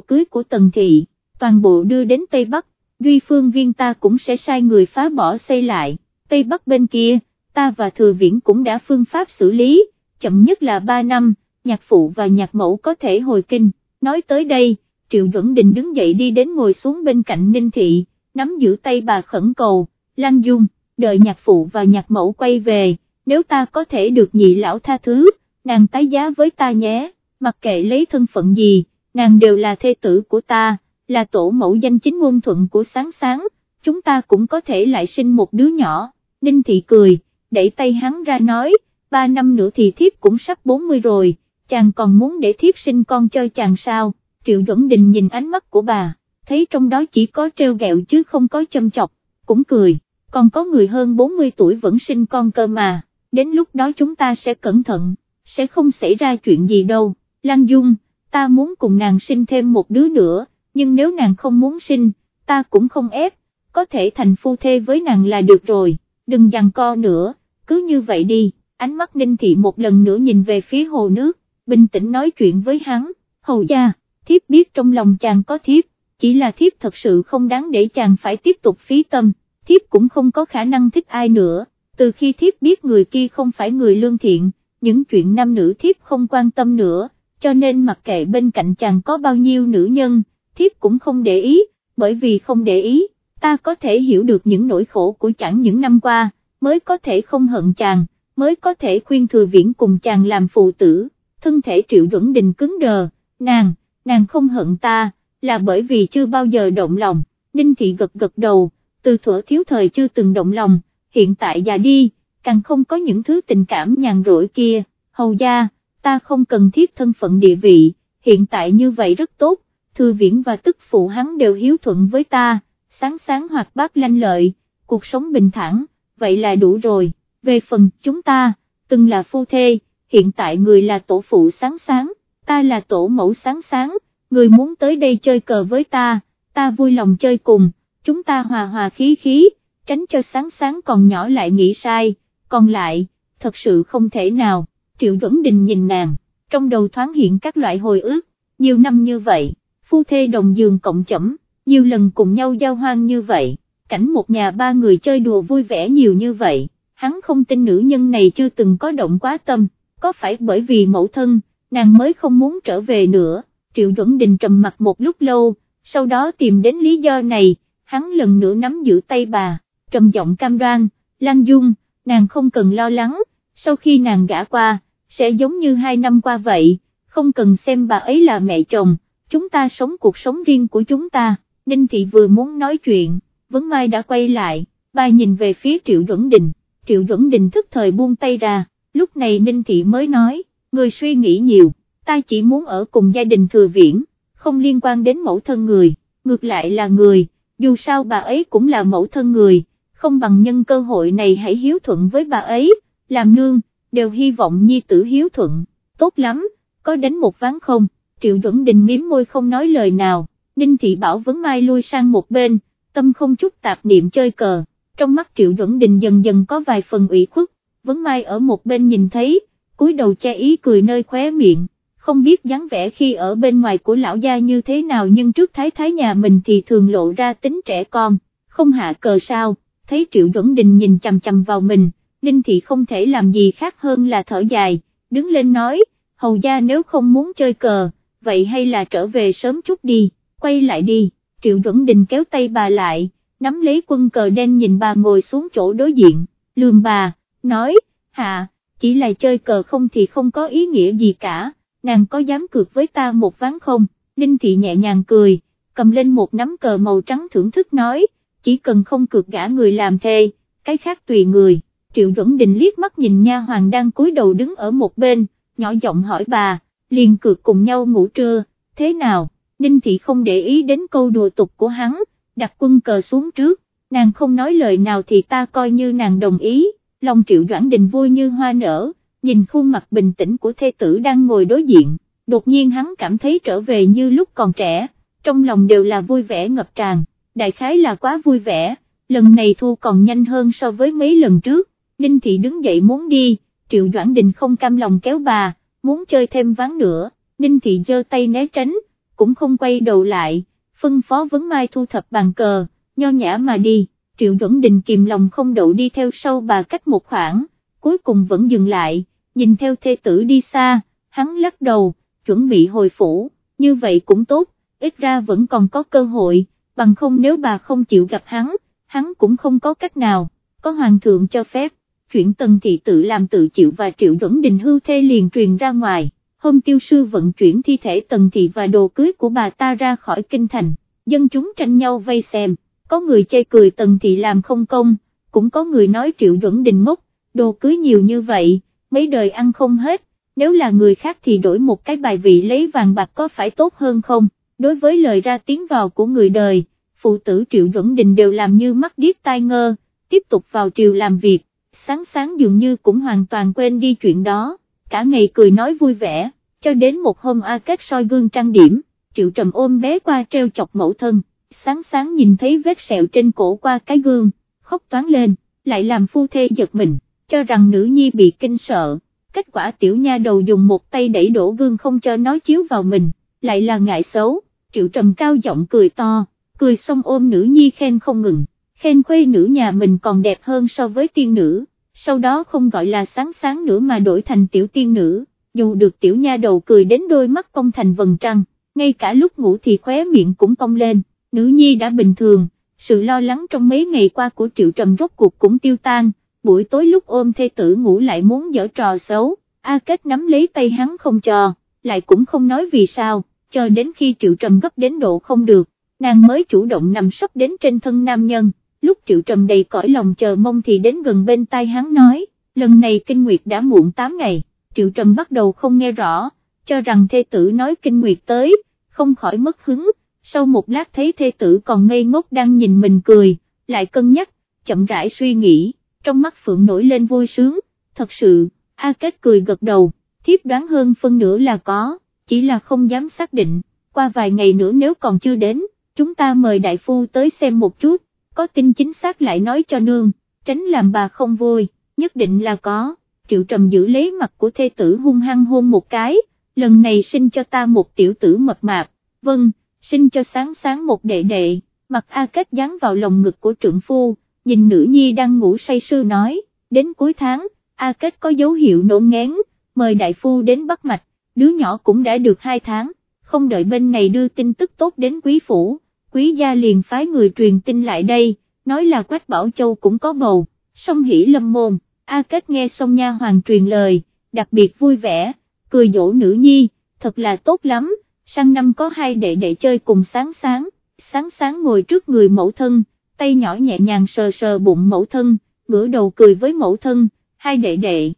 cưới của Tần Thị, toàn bộ đưa đến Tây Bắc, Duy Phương Viên ta cũng sẽ sai người phá bỏ xây lại, Tây Bắc bên kia, ta và Thừa Viễn cũng đã phương pháp xử lý, chậm nhất là 3 năm, nhạc phụ và nhạc mẫu có thể hồi kinh, nói tới đây, Triệu Duẩn Đình đứng dậy đi đến ngồi xuống bên cạnh Ninh Thị, nắm giữ tay bà khẩn cầu, Lan Dung, đợi nhạc phụ và nhạc mẫu quay về, nếu ta có thể được nhị lão tha thứ, nàng tái giá với ta nhé, mặc kệ lấy thân phận gì, nàng đều là thê tử của ta, là tổ mẫu danh chính ngôn thuận của sáng sáng, chúng ta cũng có thể lại sinh một đứa nhỏ, Ninh Thị cười, đẩy tay hắn ra nói, ba năm nữa thì thiếp cũng sắp 40 rồi, chàng còn muốn để thiếp sinh con cho chàng sao, Triệu Duẩn Đình nhìn ánh mắt của bà, thấy trong đó chỉ có treo gẹo chứ không có châm chọc, cũng cười, còn có người hơn 40 tuổi vẫn sinh con cơ mà, đến lúc đó chúng ta sẽ cẩn thận, sẽ không xảy ra chuyện gì đâu, Lan Dung, ta muốn cùng nàng sinh thêm một đứa nữa, nhưng nếu nàng không muốn sinh, ta cũng không ép, có thể thành phu thê với nàng là được rồi, đừng dằn co nữa, cứ như vậy đi, ánh mắt Ninh Thị một lần nữa nhìn về phía hồ nước, bình tĩnh nói chuyện với hắn, hầu gia, thiếp biết trong lòng chàng có thiếp, chỉ là thiếp thật sự không đáng để chàng phải tiếp tục phí tâm, thiếp cũng không có khả năng thích ai nữa, từ khi thiếp biết người kia không phải người lương thiện, những chuyện nam nữ thiếp không quan tâm nữa, cho nên mặc kệ bên cạnh chàng có bao nhiêu nữ nhân, thiếp cũng không để ý, bởi vì không để ý, ta có thể hiểu được những nỗi khổ của chàng những năm qua, mới có thể không hận chàng, mới có thể khuyên thừa viễn cùng chàng làm phụ tử, thân thể triệu duẩn đình cứng đờ, nàng, nàng không hận ta, là bởi vì chưa bao giờ động lòng, Ninh Thị gật gật đầu, từ thuở thiếu thời chưa từng động lòng, hiện tại già đi, càng không có những thứ tình cảm nhàn rỗi kia, hầu gia, ta không cần thiết thân phận địa vị, hiện tại như vậy rất tốt, thư viễn và tức phụ hắn đều hiếu thuận với ta, sáng sáng hoặc bác lanh lợi, cuộc sống bình thản, vậy là đủ rồi, về phần chúng ta, từng là phu thê, hiện tại người là tổ phụ sáng sáng, ta là tổ mẫu sáng sáng, người muốn tới đây chơi cờ với ta, ta vui lòng chơi cùng, chúng ta hòa hòa khí khí, tránh cho sáng sáng còn nhỏ lại nghĩ sai, còn lại, thật sự không thể nào, Triệu Duẩn Đình nhìn nàng, trong đầu thoáng hiện các loại hồi ức, nhiều năm như vậy, phu thê đồng giường cộng chẩm, nhiều lần cùng nhau giao hoang như vậy, cảnh một nhà ba người chơi đùa vui vẻ nhiều như vậy, hắn không tin nữ nhân này chưa từng có động quá tâm, có phải bởi vì mẫu thân, nàng mới không muốn trở về nữa, Triệu Duẩn Đình trầm mặt một lúc lâu, sau đó tìm đến lý do này, hắn lần nữa nắm giữ tay bà, trầm giọng cam đoan, Lan Dung, nàng không cần lo lắng, sau khi nàng gã qua, sẽ giống như hai năm qua vậy, không cần xem bà ấy là mẹ chồng, chúng ta sống cuộc sống riêng của chúng ta, Ninh Thị vừa muốn nói chuyện, Vấn Mai đã quay lại, bà nhìn về phía Triệu Duẩn Đình, Triệu Duẩn Đình thức thời buông tay ra, lúc này Ninh Thị mới nói, người suy nghĩ nhiều, ta chỉ muốn ở cùng gia đình thừa viễn, không liên quan đến mẫu thân người, ngược lại là người, dù sao bà ấy cũng là mẫu thân người, không bằng nhân cơ hội này hãy hiếu thuận với bà ấy, làm nương, đều hy vọng nhi tử hiếu thuận, tốt lắm, có đánh một ván không, Triệu Duẩn Đình miếm môi không nói lời nào, Ninh Thị Bảo vấn mai lui sang một bên, tâm không chút tạp niệm chơi cờ, trong mắt Triệu Duẩn Đình dần dần có vài phần ủy khuất, vấn mai ở một bên nhìn thấy, cúi đầu che ý cười nơi khóe miệng, không biết dáng vẻ khi ở bên ngoài của lão gia như thế nào nhưng trước thái thái nhà mình thì thường lộ ra tính trẻ con, không hạ cờ sao, thấy Triệu Duẩn Đình nhìn chằm chằm vào mình, Ninh Thị không thể làm gì khác hơn là thở dài, đứng lên nói, hầu gia nếu không muốn chơi cờ, vậy hay là trở về sớm chút đi, quay lại đi, Triệu Duẩn Đình kéo tay bà lại, nắm lấy quân cờ đen nhìn bà ngồi xuống chỗ đối diện, lườm bà, nói, hạ, chỉ là chơi cờ không thì không có ý nghĩa gì cả, nàng có dám cược với ta một ván không, Ninh Thị nhẹ nhàng cười, cầm lên một nắm cờ màu trắng thưởng thức nói, chỉ cần không cược gã người làm thê, cái khác tùy người. Triệu Duẩn Đình liếc mắt nhìn nha hoàng đang cúi đầu đứng ở một bên, nhỏ giọng hỏi bà, liền cược cùng nhau ngủ trưa, thế nào, Ninh Thị không để ý đến câu đùa tục của hắn, đặt quân cờ xuống trước, nàng không nói lời nào thì ta coi như nàng đồng ý, lòng Triệu Doãn Đình vui như hoa nở, nhìn khuôn mặt bình tĩnh của thê tử đang ngồi đối diện, đột nhiên hắn cảm thấy trở về như lúc còn trẻ, trong lòng đều là vui vẻ ngập tràn, đại khái là quá vui vẻ, lần này thu còn nhanh hơn so với mấy lần trước, Ninh Thị đứng dậy muốn đi, Triệu Doãn Đình không cam lòng kéo bà, muốn chơi thêm ván nữa, Ninh Thị giơ tay né tránh, cũng không quay đầu lại, phân phó vấn mai thu thập bàn cờ, nho nhã mà đi, Triệu Duẩn Đình kìm lòng không đậu đi theo sau bà cách một khoảng, cuối cùng vẫn dừng lại, nhìn theo thê tử đi xa, hắn lắc đầu, chuẩn bị hồi phủ, như vậy cũng tốt, ít ra vẫn còn có cơ hội, bằng không nếu bà không chịu gặp hắn, hắn cũng không có cách nào, có hoàng thượng cho phép, chuyện tần thị tự làm tự chịu và Triệu dẫn Đình hưu thê liền truyền ra ngoài hôm tiêu sư vận chuyển thi thể tần thị và đồ cưới của bà ta ra khỏi kinh thành, dân chúng tranh nhau vây xem, có người chê cười tần thị làm không công, cũng có người nói triệu dẫn đình ngốc, đồ cưới nhiều như vậy, mấy đời ăn không hết, nếu là người khác thì đổi một cái bài vị lấy vàng bạc có phải tốt hơn không, đối với lời ra tiếng vào của người đời, phụ tử triệu duẩn đình đều làm như mắt điếc tai ngơ, tiếp tục vào triều làm việc, sáng sáng dường như cũng hoàn toàn quên đi chuyện đó cả ngày cười nói vui vẻ, cho đến một hôm A Kết soi gương trang điểm, Triệu Trầm ôm bé qua treo chọc mẫu thân, sáng sáng nhìn thấy vết sẹo trên cổ qua cái gương, khóc toán lên, lại làm phu thê giật mình, cho rằng nữ nhi bị kinh sợ, kết quả tiểu nha đầu dùng một tay đẩy đổ gương không cho nó chiếu vào mình, lại là ngại xấu, Triệu Trầm cao giọng cười to, cười xong ôm nữ nhi khen không ngừng, khen khuê nữ nhà mình còn đẹp hơn so với tiên nữ. Sau đó không gọi là sáng sáng nữa mà đổi thành tiểu tiên nữ, dù được tiểu nha đầu cười đến đôi mắt cong thành vầng trăng, ngay cả lúc ngủ thì khóe miệng cũng cong lên, nữ nhi đã bình thường, sự lo lắng trong mấy ngày qua của triệu trầm rốt cuộc cũng tiêu tan, buổi tối lúc ôm thê tử ngủ lại muốn dở trò xấu, A Kết nắm lấy tay hắn không cho, lại cũng không nói vì sao, cho đến khi triệu trầm gấp đến độ không được, nàng mới chủ động nằm sấp đến trên thân nam nhân. Lúc triệu trầm đầy cõi lòng chờ mong thì đến gần bên tai hắn nói, lần này kinh nguyệt đã muộn 8 ngày, triệu trầm bắt đầu không nghe rõ, cho rằng thê tử nói kinh nguyệt tới, không khỏi mất hứng, sau một lát thấy thê tử còn ngây ngốc đang nhìn mình cười, lại cân nhắc, chậm rãi suy nghĩ, trong mắt phượng nổi lên vui sướng, thật sự, A Kết cười gật đầu, thiếp đoán hơn phân nửa là có, chỉ là không dám xác định, qua vài ngày nữa nếu còn chưa đến, chúng ta mời đại phu tới xem một chút có tin chính xác lại nói cho nương, tránh làm bà không vui, nhất định là có, triệu trầm giữ lấy mặt của thê tử hung hăng hôn một cái, lần này sinh cho ta một tiểu tử mập mạp, vâng, sinh cho sáng sáng một đệ đệ, mặt A Kết dán vào lòng ngực của trượng phu, nhìn nữ nhi đang ngủ say sưa nói, đến cuối tháng, A Kết có dấu hiệu nổ ngén, mời đại phu đến bắt mạch, đứa nhỏ cũng đã được hai tháng, không đợi bên này đưa tin tức tốt đến quý phủ quý gia liền phái người truyền tin lại đây, nói là Quách Bảo Châu cũng có bầu, song hỉ lâm môn, A Kết nghe xong nha hoàng truyền lời, đặc biệt vui vẻ, cười dỗ nữ nhi, thật là tốt lắm, sang năm có hai đệ đệ chơi cùng sáng sáng, sáng sáng ngồi trước người mẫu thân, tay nhỏ nhẹ nhàng sờ sờ bụng mẫu thân, ngửa đầu cười với mẫu thân, hai đệ đệ.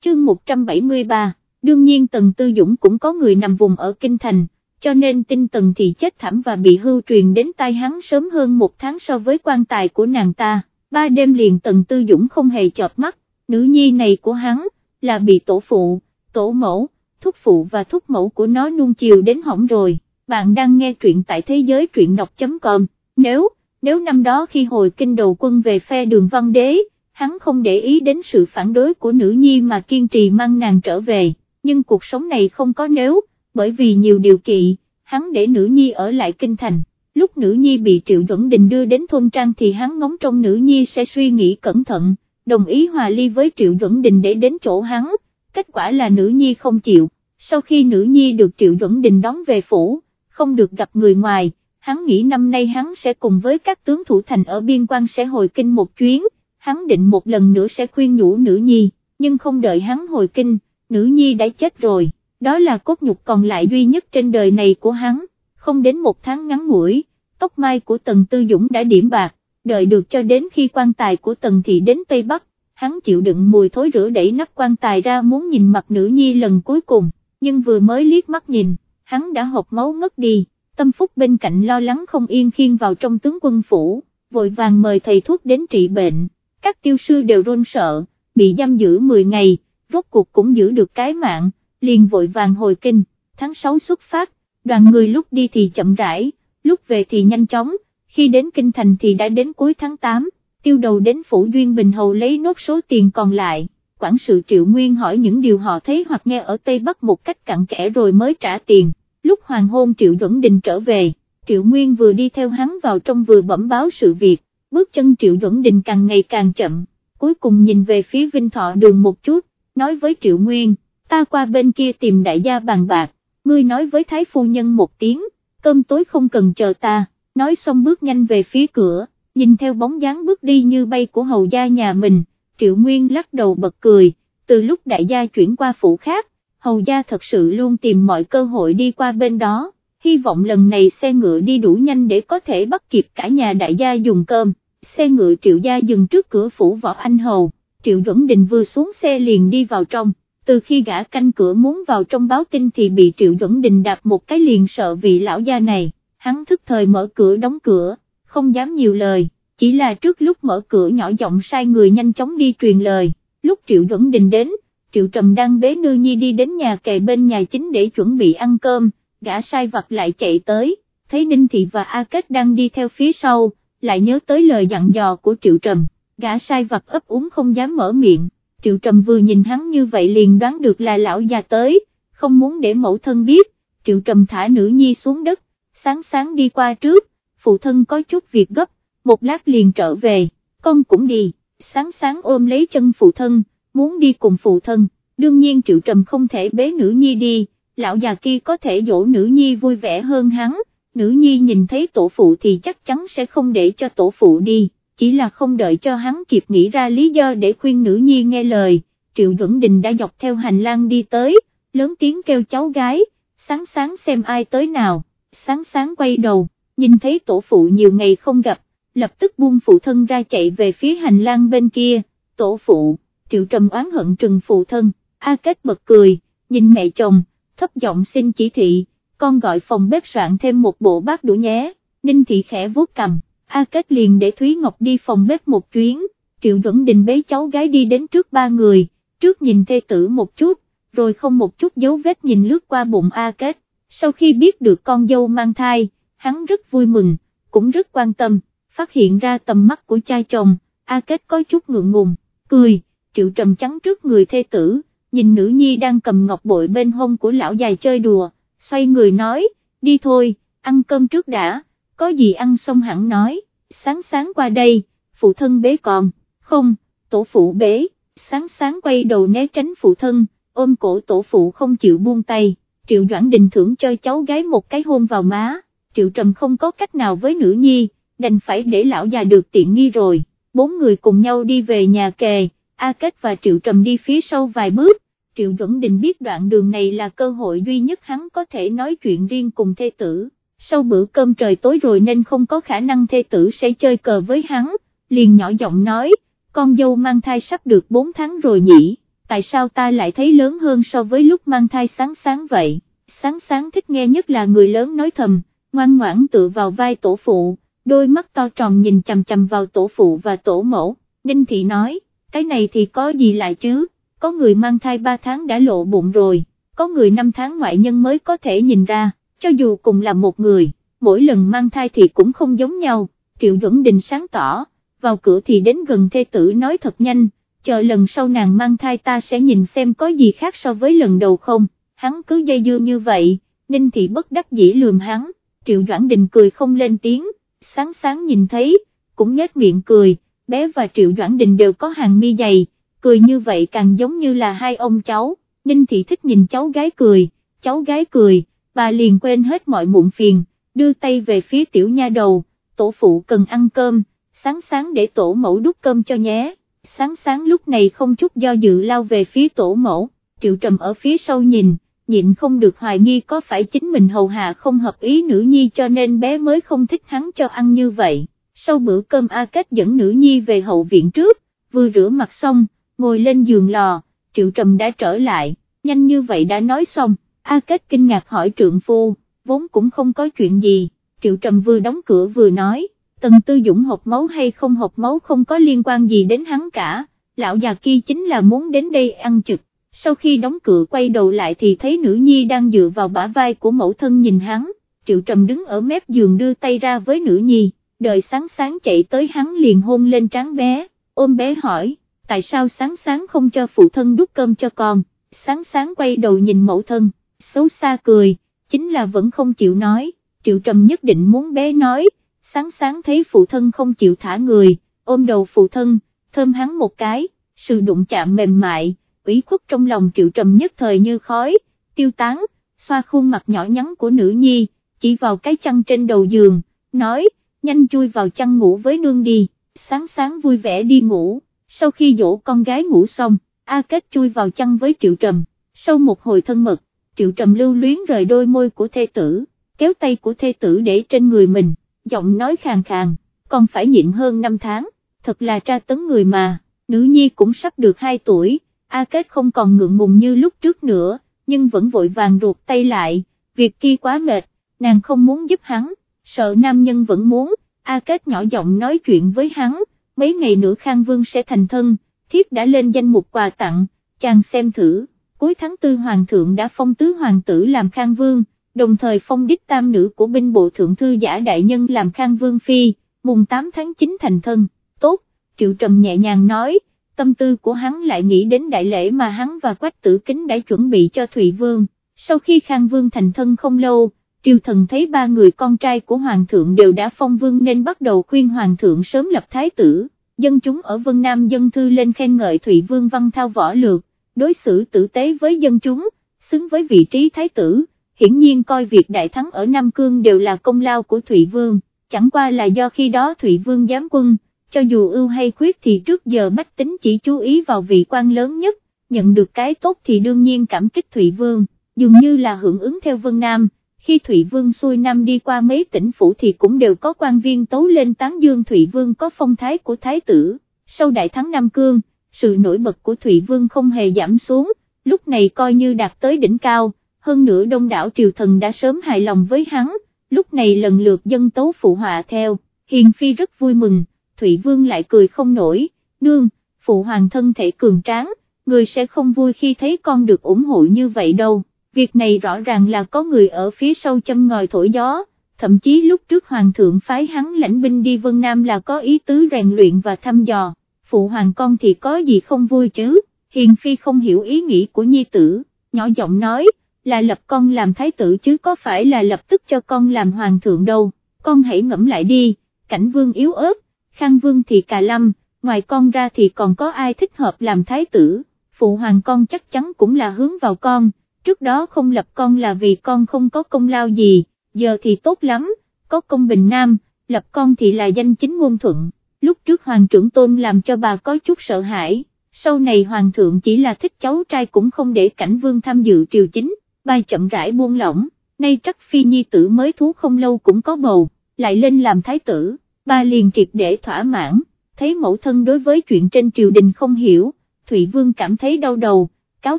Chương 173, đương nhiên Tần Tư Dũng cũng có người nằm vùng ở Kinh Thành, cho nên tin tần thì chết thảm và bị hưu truyền đến tai hắn sớm hơn một tháng so với quan tài của nàng ta, ba đêm liền tần tư dũng không hề chọt mắt, nữ nhi này của hắn, là bị tổ phụ, tổ mẫu, thúc phụ và thúc mẫu của nó nuông chiều đến hỏng rồi, bạn đang nghe truyện tại thế giới truyện đọc.com, nếu, nếu năm đó khi hồi kinh đầu quân về phe đường văn đế, hắn không để ý đến sự phản đối của nữ nhi mà kiên trì mang nàng trở về, nhưng cuộc sống này không có nếu, bởi vì nhiều điều kỵ, hắn để nữ nhi ở lại kinh thành, lúc nữ nhi bị Triệu Duẩn Đình đưa đến thôn trang thì hắn ngóng trong nữ nhi sẽ suy nghĩ cẩn thận, đồng ý hòa ly với Triệu Duẩn Đình để đến chỗ hắn, kết quả là nữ nhi không chịu, sau khi nữ nhi được Triệu Duẩn Đình đón về phủ, không được gặp người ngoài, hắn nghĩ năm nay hắn sẽ cùng với các tướng thủ thành ở biên quan sẽ hồi kinh một chuyến, hắn định một lần nữa sẽ khuyên nhủ nữ nhi, nhưng không đợi hắn hồi kinh, nữ nhi đã chết rồi đó là cốt nhục còn lại duy nhất trên đời này của hắn, không đến một tháng ngắn ngủi, tóc mai của Tần Tư Dũng đã điểm bạc, đợi được cho đến khi quan tài của Tần Thị đến Tây Bắc, hắn chịu đựng mùi thối rửa đẩy nắp quan tài ra muốn nhìn mặt nữ nhi lần cuối cùng, nhưng vừa mới liếc mắt nhìn, hắn đã hộp máu ngất đi, tâm phúc bên cạnh lo lắng không yên khiên vào trong tướng quân phủ, vội vàng mời thầy thuốc đến trị bệnh, các tiêu sư đều run sợ, bị giam giữ 10 ngày, rốt cuộc cũng giữ được cái mạng liền vội vàng hồi kinh, tháng 6 xuất phát, đoàn người lúc đi thì chậm rãi, lúc về thì nhanh chóng, khi đến kinh thành thì đã đến cuối tháng 8, tiêu đầu đến phủ Duyên Bình Hầu lấy nốt số tiền còn lại, quản sự Triệu Nguyên hỏi những điều họ thấy hoặc nghe ở Tây Bắc một cách cặn kẽ rồi mới trả tiền, lúc hoàng hôn Triệu Duẩn Đình trở về, Triệu Nguyên vừa đi theo hắn vào trong vừa bẩm báo sự việc, bước chân Triệu Duẩn Đình càng ngày càng chậm, cuối cùng nhìn về phía Vinh Thọ đường một chút, nói với Triệu Nguyên, ta qua bên kia tìm đại gia bàn bạc, ngươi nói với Thái Phu Nhân một tiếng, cơm tối không cần chờ ta, nói xong bước nhanh về phía cửa, nhìn theo bóng dáng bước đi như bay của hầu gia nhà mình, Triệu Nguyên lắc đầu bật cười, từ lúc đại gia chuyển qua phủ khác, hầu gia thật sự luôn tìm mọi cơ hội đi qua bên đó, hy vọng lần này xe ngựa đi đủ nhanh để có thể bắt kịp cả nhà đại gia dùng cơm, xe ngựa Triệu gia dừng trước cửa phủ võ anh hầu, Triệu Duẩn Đình vừa xuống xe liền đi vào trong. Từ khi gã canh cửa muốn vào trong báo tin thì bị Triệu Duẩn Đình đạp một cái liền sợ vị lão gia này, hắn thức thời mở cửa đóng cửa, không dám nhiều lời, chỉ là trước lúc mở cửa nhỏ giọng sai người nhanh chóng đi truyền lời, lúc Triệu Duẩn Đình đến, Triệu Trầm đang bế Nư Nhi đi đến nhà kề bên nhà chính để chuẩn bị ăn cơm, gã sai vặt lại chạy tới, thấy Ninh Thị và A Kết đang đi theo phía sau, lại nhớ tới lời dặn dò của Triệu Trầm, gã sai vặt ấp úng không dám mở miệng Triệu Trầm vừa nhìn hắn như vậy liền đoán được là lão già tới, không muốn để mẫu thân biết, Triệu Trầm thả nữ nhi xuống đất, sáng sáng đi qua trước, phụ thân có chút việc gấp, một lát liền trở về, con cũng đi, sáng sáng ôm lấy chân phụ thân, muốn đi cùng phụ thân, đương nhiên Triệu Trầm không thể bế nữ nhi đi, lão già kia có thể dỗ nữ nhi vui vẻ hơn hắn, nữ nhi nhìn thấy tổ phụ thì chắc chắn sẽ không để cho tổ phụ đi chỉ là không đợi cho hắn kịp nghĩ ra lý do để khuyên nữ nhi nghe lời, Triệu Duẩn Đình đã dọc theo hành lang đi tới, lớn tiếng kêu cháu gái, sáng sáng xem ai tới nào, sáng sáng quay đầu, nhìn thấy tổ phụ nhiều ngày không gặp, lập tức buông phụ thân ra chạy về phía hành lang bên kia, tổ phụ, Triệu Trầm oán hận trừng phụ thân, A Kết bật cười, nhìn mẹ chồng, thấp giọng xin chỉ thị, con gọi phòng bếp soạn thêm một bộ bát đũa nhé, Ninh Thị khẽ vuốt cầm. A Kết liền để Thúy Ngọc đi phòng bếp một chuyến, Triệu Duẩn Đình bế cháu gái đi đến trước ba người, trước nhìn thê tử một chút, rồi không một chút dấu vết nhìn lướt qua bụng A Kết, sau khi biết được con dâu mang thai, hắn rất vui mừng, cũng rất quan tâm, phát hiện ra tầm mắt của cha chồng, A Kết có chút ngượng ngùng, cười, Triệu Trầm trắng trước người thê tử, nhìn nữ nhi đang cầm ngọc bội bên hông của lão dài chơi đùa, xoay người nói, đi thôi, ăn cơm trước đã có gì ăn xong hẳn nói, sáng sáng qua đây, phụ thân bế còn, không, tổ phụ bế, sáng sáng quay đầu né tránh phụ thân, ôm cổ tổ phụ không chịu buông tay, Triệu Doãn Đình thưởng cho cháu gái một cái hôn vào má, Triệu Trầm không có cách nào với nữ nhi, đành phải để lão già được tiện nghi rồi, bốn người cùng nhau đi về nhà kề, A Kết và Triệu Trầm đi phía sau vài bước, Triệu Duẩn Đình biết đoạn đường này là cơ hội duy nhất hắn có thể nói chuyện riêng cùng thê tử. Sau bữa cơm trời tối rồi nên không có khả năng thê tử sẽ chơi cờ với hắn, liền nhỏ giọng nói, con dâu mang thai sắp được 4 tháng rồi nhỉ, tại sao ta lại thấy lớn hơn so với lúc mang thai sáng sáng vậy, sáng sáng thích nghe nhất là người lớn nói thầm, ngoan ngoãn tự vào vai tổ phụ, đôi mắt to tròn nhìn chầm chầm vào tổ phụ và tổ mẫu, Ninh Thị nói, cái này thì có gì lại chứ, có người mang thai 3 tháng đã lộ bụng rồi, có người 5 tháng ngoại nhân mới có thể nhìn ra cho dù cùng là một người, mỗi lần mang thai thì cũng không giống nhau, Triệu Duẩn Đình sáng tỏ, vào cửa thì đến gần thê tử nói thật nhanh, chờ lần sau nàng mang thai ta sẽ nhìn xem có gì khác so với lần đầu không, hắn cứ dây dưa như vậy, Ninh Thị bất đắc dĩ lườm hắn, Triệu Doãn Đình cười không lên tiếng, sáng sáng nhìn thấy, cũng nhếch miệng cười, bé và Triệu Doãn Đình đều có hàng mi dày, cười như vậy càng giống như là hai ông cháu, Ninh Thị thích nhìn cháu gái cười, cháu gái cười, bà liền quên hết mọi muộn phiền, đưa tay về phía tiểu nha đầu, tổ phụ cần ăn cơm, sáng sáng để tổ mẫu đút cơm cho nhé, sáng sáng lúc này không chút do dự lao về phía tổ mẫu, triệu trầm ở phía sau nhìn, nhịn không được hoài nghi có phải chính mình hầu hạ không hợp ý nữ nhi cho nên bé mới không thích hắn cho ăn như vậy, sau bữa cơm A Kết dẫn nữ nhi về hậu viện trước, vừa rửa mặt xong, ngồi lên giường lò, triệu trầm đã trở lại, nhanh như vậy đã nói xong. A Kết kinh ngạc hỏi trượng phu, vốn cũng không có chuyện gì, Triệu Trầm vừa đóng cửa vừa nói, Tần Tư Dũng hộp máu hay không hộp máu không có liên quan gì đến hắn cả, lão già kia chính là muốn đến đây ăn trực, sau khi đóng cửa quay đầu lại thì thấy nữ nhi đang dựa vào bả vai của mẫu thân nhìn hắn, Triệu Trầm đứng ở mép giường đưa tay ra với nữ nhi, đợi sáng sáng chạy tới hắn liền hôn lên trán bé, ôm bé hỏi, tại sao sáng sáng không cho phụ thân đút cơm cho con, sáng sáng quay đầu nhìn mẫu thân, xấu xa cười, chính là vẫn không chịu nói, triệu trầm nhất định muốn bé nói, sáng sáng thấy phụ thân không chịu thả người, ôm đầu phụ thân, thơm hắn một cái, sự đụng chạm mềm mại, ủy khuất trong lòng triệu trầm nhất thời như khói, tiêu tán, xoa khuôn mặt nhỏ nhắn của nữ nhi, chỉ vào cái chăn trên đầu giường, nói, nhanh chui vào chăn ngủ với nương đi, sáng sáng vui vẻ đi ngủ, sau khi dỗ con gái ngủ xong, A Kết chui vào chăn với Triệu Trầm, sau một hồi thân mật, Triệu Trầm lưu luyến rời đôi môi của thê tử, kéo tay của thê tử để trên người mình, giọng nói khàn khàn, còn phải nhịn hơn 5 tháng, thật là tra tấn người mà, nữ nhi cũng sắp được 2 tuổi, A Kết không còn ngượng ngùng như lúc trước nữa, nhưng vẫn vội vàng ruột tay lại, việc kia quá mệt, nàng không muốn giúp hắn, sợ nam nhân vẫn muốn, A Kết nhỏ giọng nói chuyện với hắn, mấy ngày nữa Khang Vương sẽ thành thân, thiếp đã lên danh mục quà tặng, chàng xem thử, cuối tháng tư Hoàng thượng đã phong tứ Hoàng tử làm Khang Vương, đồng thời phong đích tam nữ của binh bộ thượng thư giả đại nhân làm Khang Vương Phi, mùng 8 tháng 9 thành thân, tốt, Triệu Trầm nhẹ nhàng nói, tâm tư của hắn lại nghĩ đến đại lễ mà hắn và Quách Tử Kính đã chuẩn bị cho Thụy Vương, sau khi Khang Vương thành thân không lâu, triều thần thấy ba người con trai của hoàng thượng đều đã phong vương nên bắt đầu khuyên hoàng thượng sớm lập thái tử, dân chúng ở Vân Nam dân thư lên khen ngợi Thụy Vương Văn Thao võ lược, đối xử tử tế với dân chúng, xứng với vị trí thái tử, hiển nhiên coi việc đại thắng ở Nam Cương đều là công lao của Thụy Vương, chẳng qua là do khi đó Thụy Vương giám quân, cho dù ưu hay khuyết thì trước giờ bách tính chỉ chú ý vào vị quan lớn nhất, nhận được cái tốt thì đương nhiên cảm kích Thụy Vương, dường như là hưởng ứng theo Vân Nam khi Thụy Vương xuôi năm đi qua mấy tỉnh phủ thì cũng đều có quan viên tấu lên tán dương Thụy Vương có phong thái của Thái tử, sau đại thắng Nam Cương, sự nổi bật của Thụy Vương không hề giảm xuống, lúc này coi như đạt tới đỉnh cao, hơn nữa đông đảo triều thần đã sớm hài lòng với hắn, lúc này lần lượt dân tấu phụ họa theo, Hiền Phi rất vui mừng, Thụy Vương lại cười không nổi, nương, phụ hoàng thân thể cường tráng, người sẽ không vui khi thấy con được ủng hộ như vậy đâu việc này rõ ràng là có người ở phía sau châm ngòi thổi gió, thậm chí lúc trước hoàng thượng phái hắn lãnh binh đi Vân Nam là có ý tứ rèn luyện và thăm dò, phụ hoàng con thì có gì không vui chứ, hiền phi không hiểu ý nghĩ của nhi tử, nhỏ giọng nói, là lập con làm thái tử chứ có phải là lập tức cho con làm hoàng thượng đâu, con hãy ngẫm lại đi, cảnh vương yếu ớt, khang vương thì cà lâm, ngoài con ra thì còn có ai thích hợp làm thái tử, phụ hoàng con chắc chắn cũng là hướng vào con trước đó không lập con là vì con không có công lao gì, giờ thì tốt lắm, có công bình nam, lập con thì là danh chính ngôn thuận, lúc trước hoàng trưởng tôn làm cho bà có chút sợ hãi, sau này hoàng thượng chỉ là thích cháu trai cũng không để cảnh vương tham dự triều chính, bà chậm rãi buông lỏng, nay trắc phi nhi tử mới thú không lâu cũng có bầu, lại lên làm thái tử, bà liền triệt để thỏa mãn, thấy mẫu thân đối với chuyện trên triều đình không hiểu, Thụy Vương cảm thấy đau đầu, cáo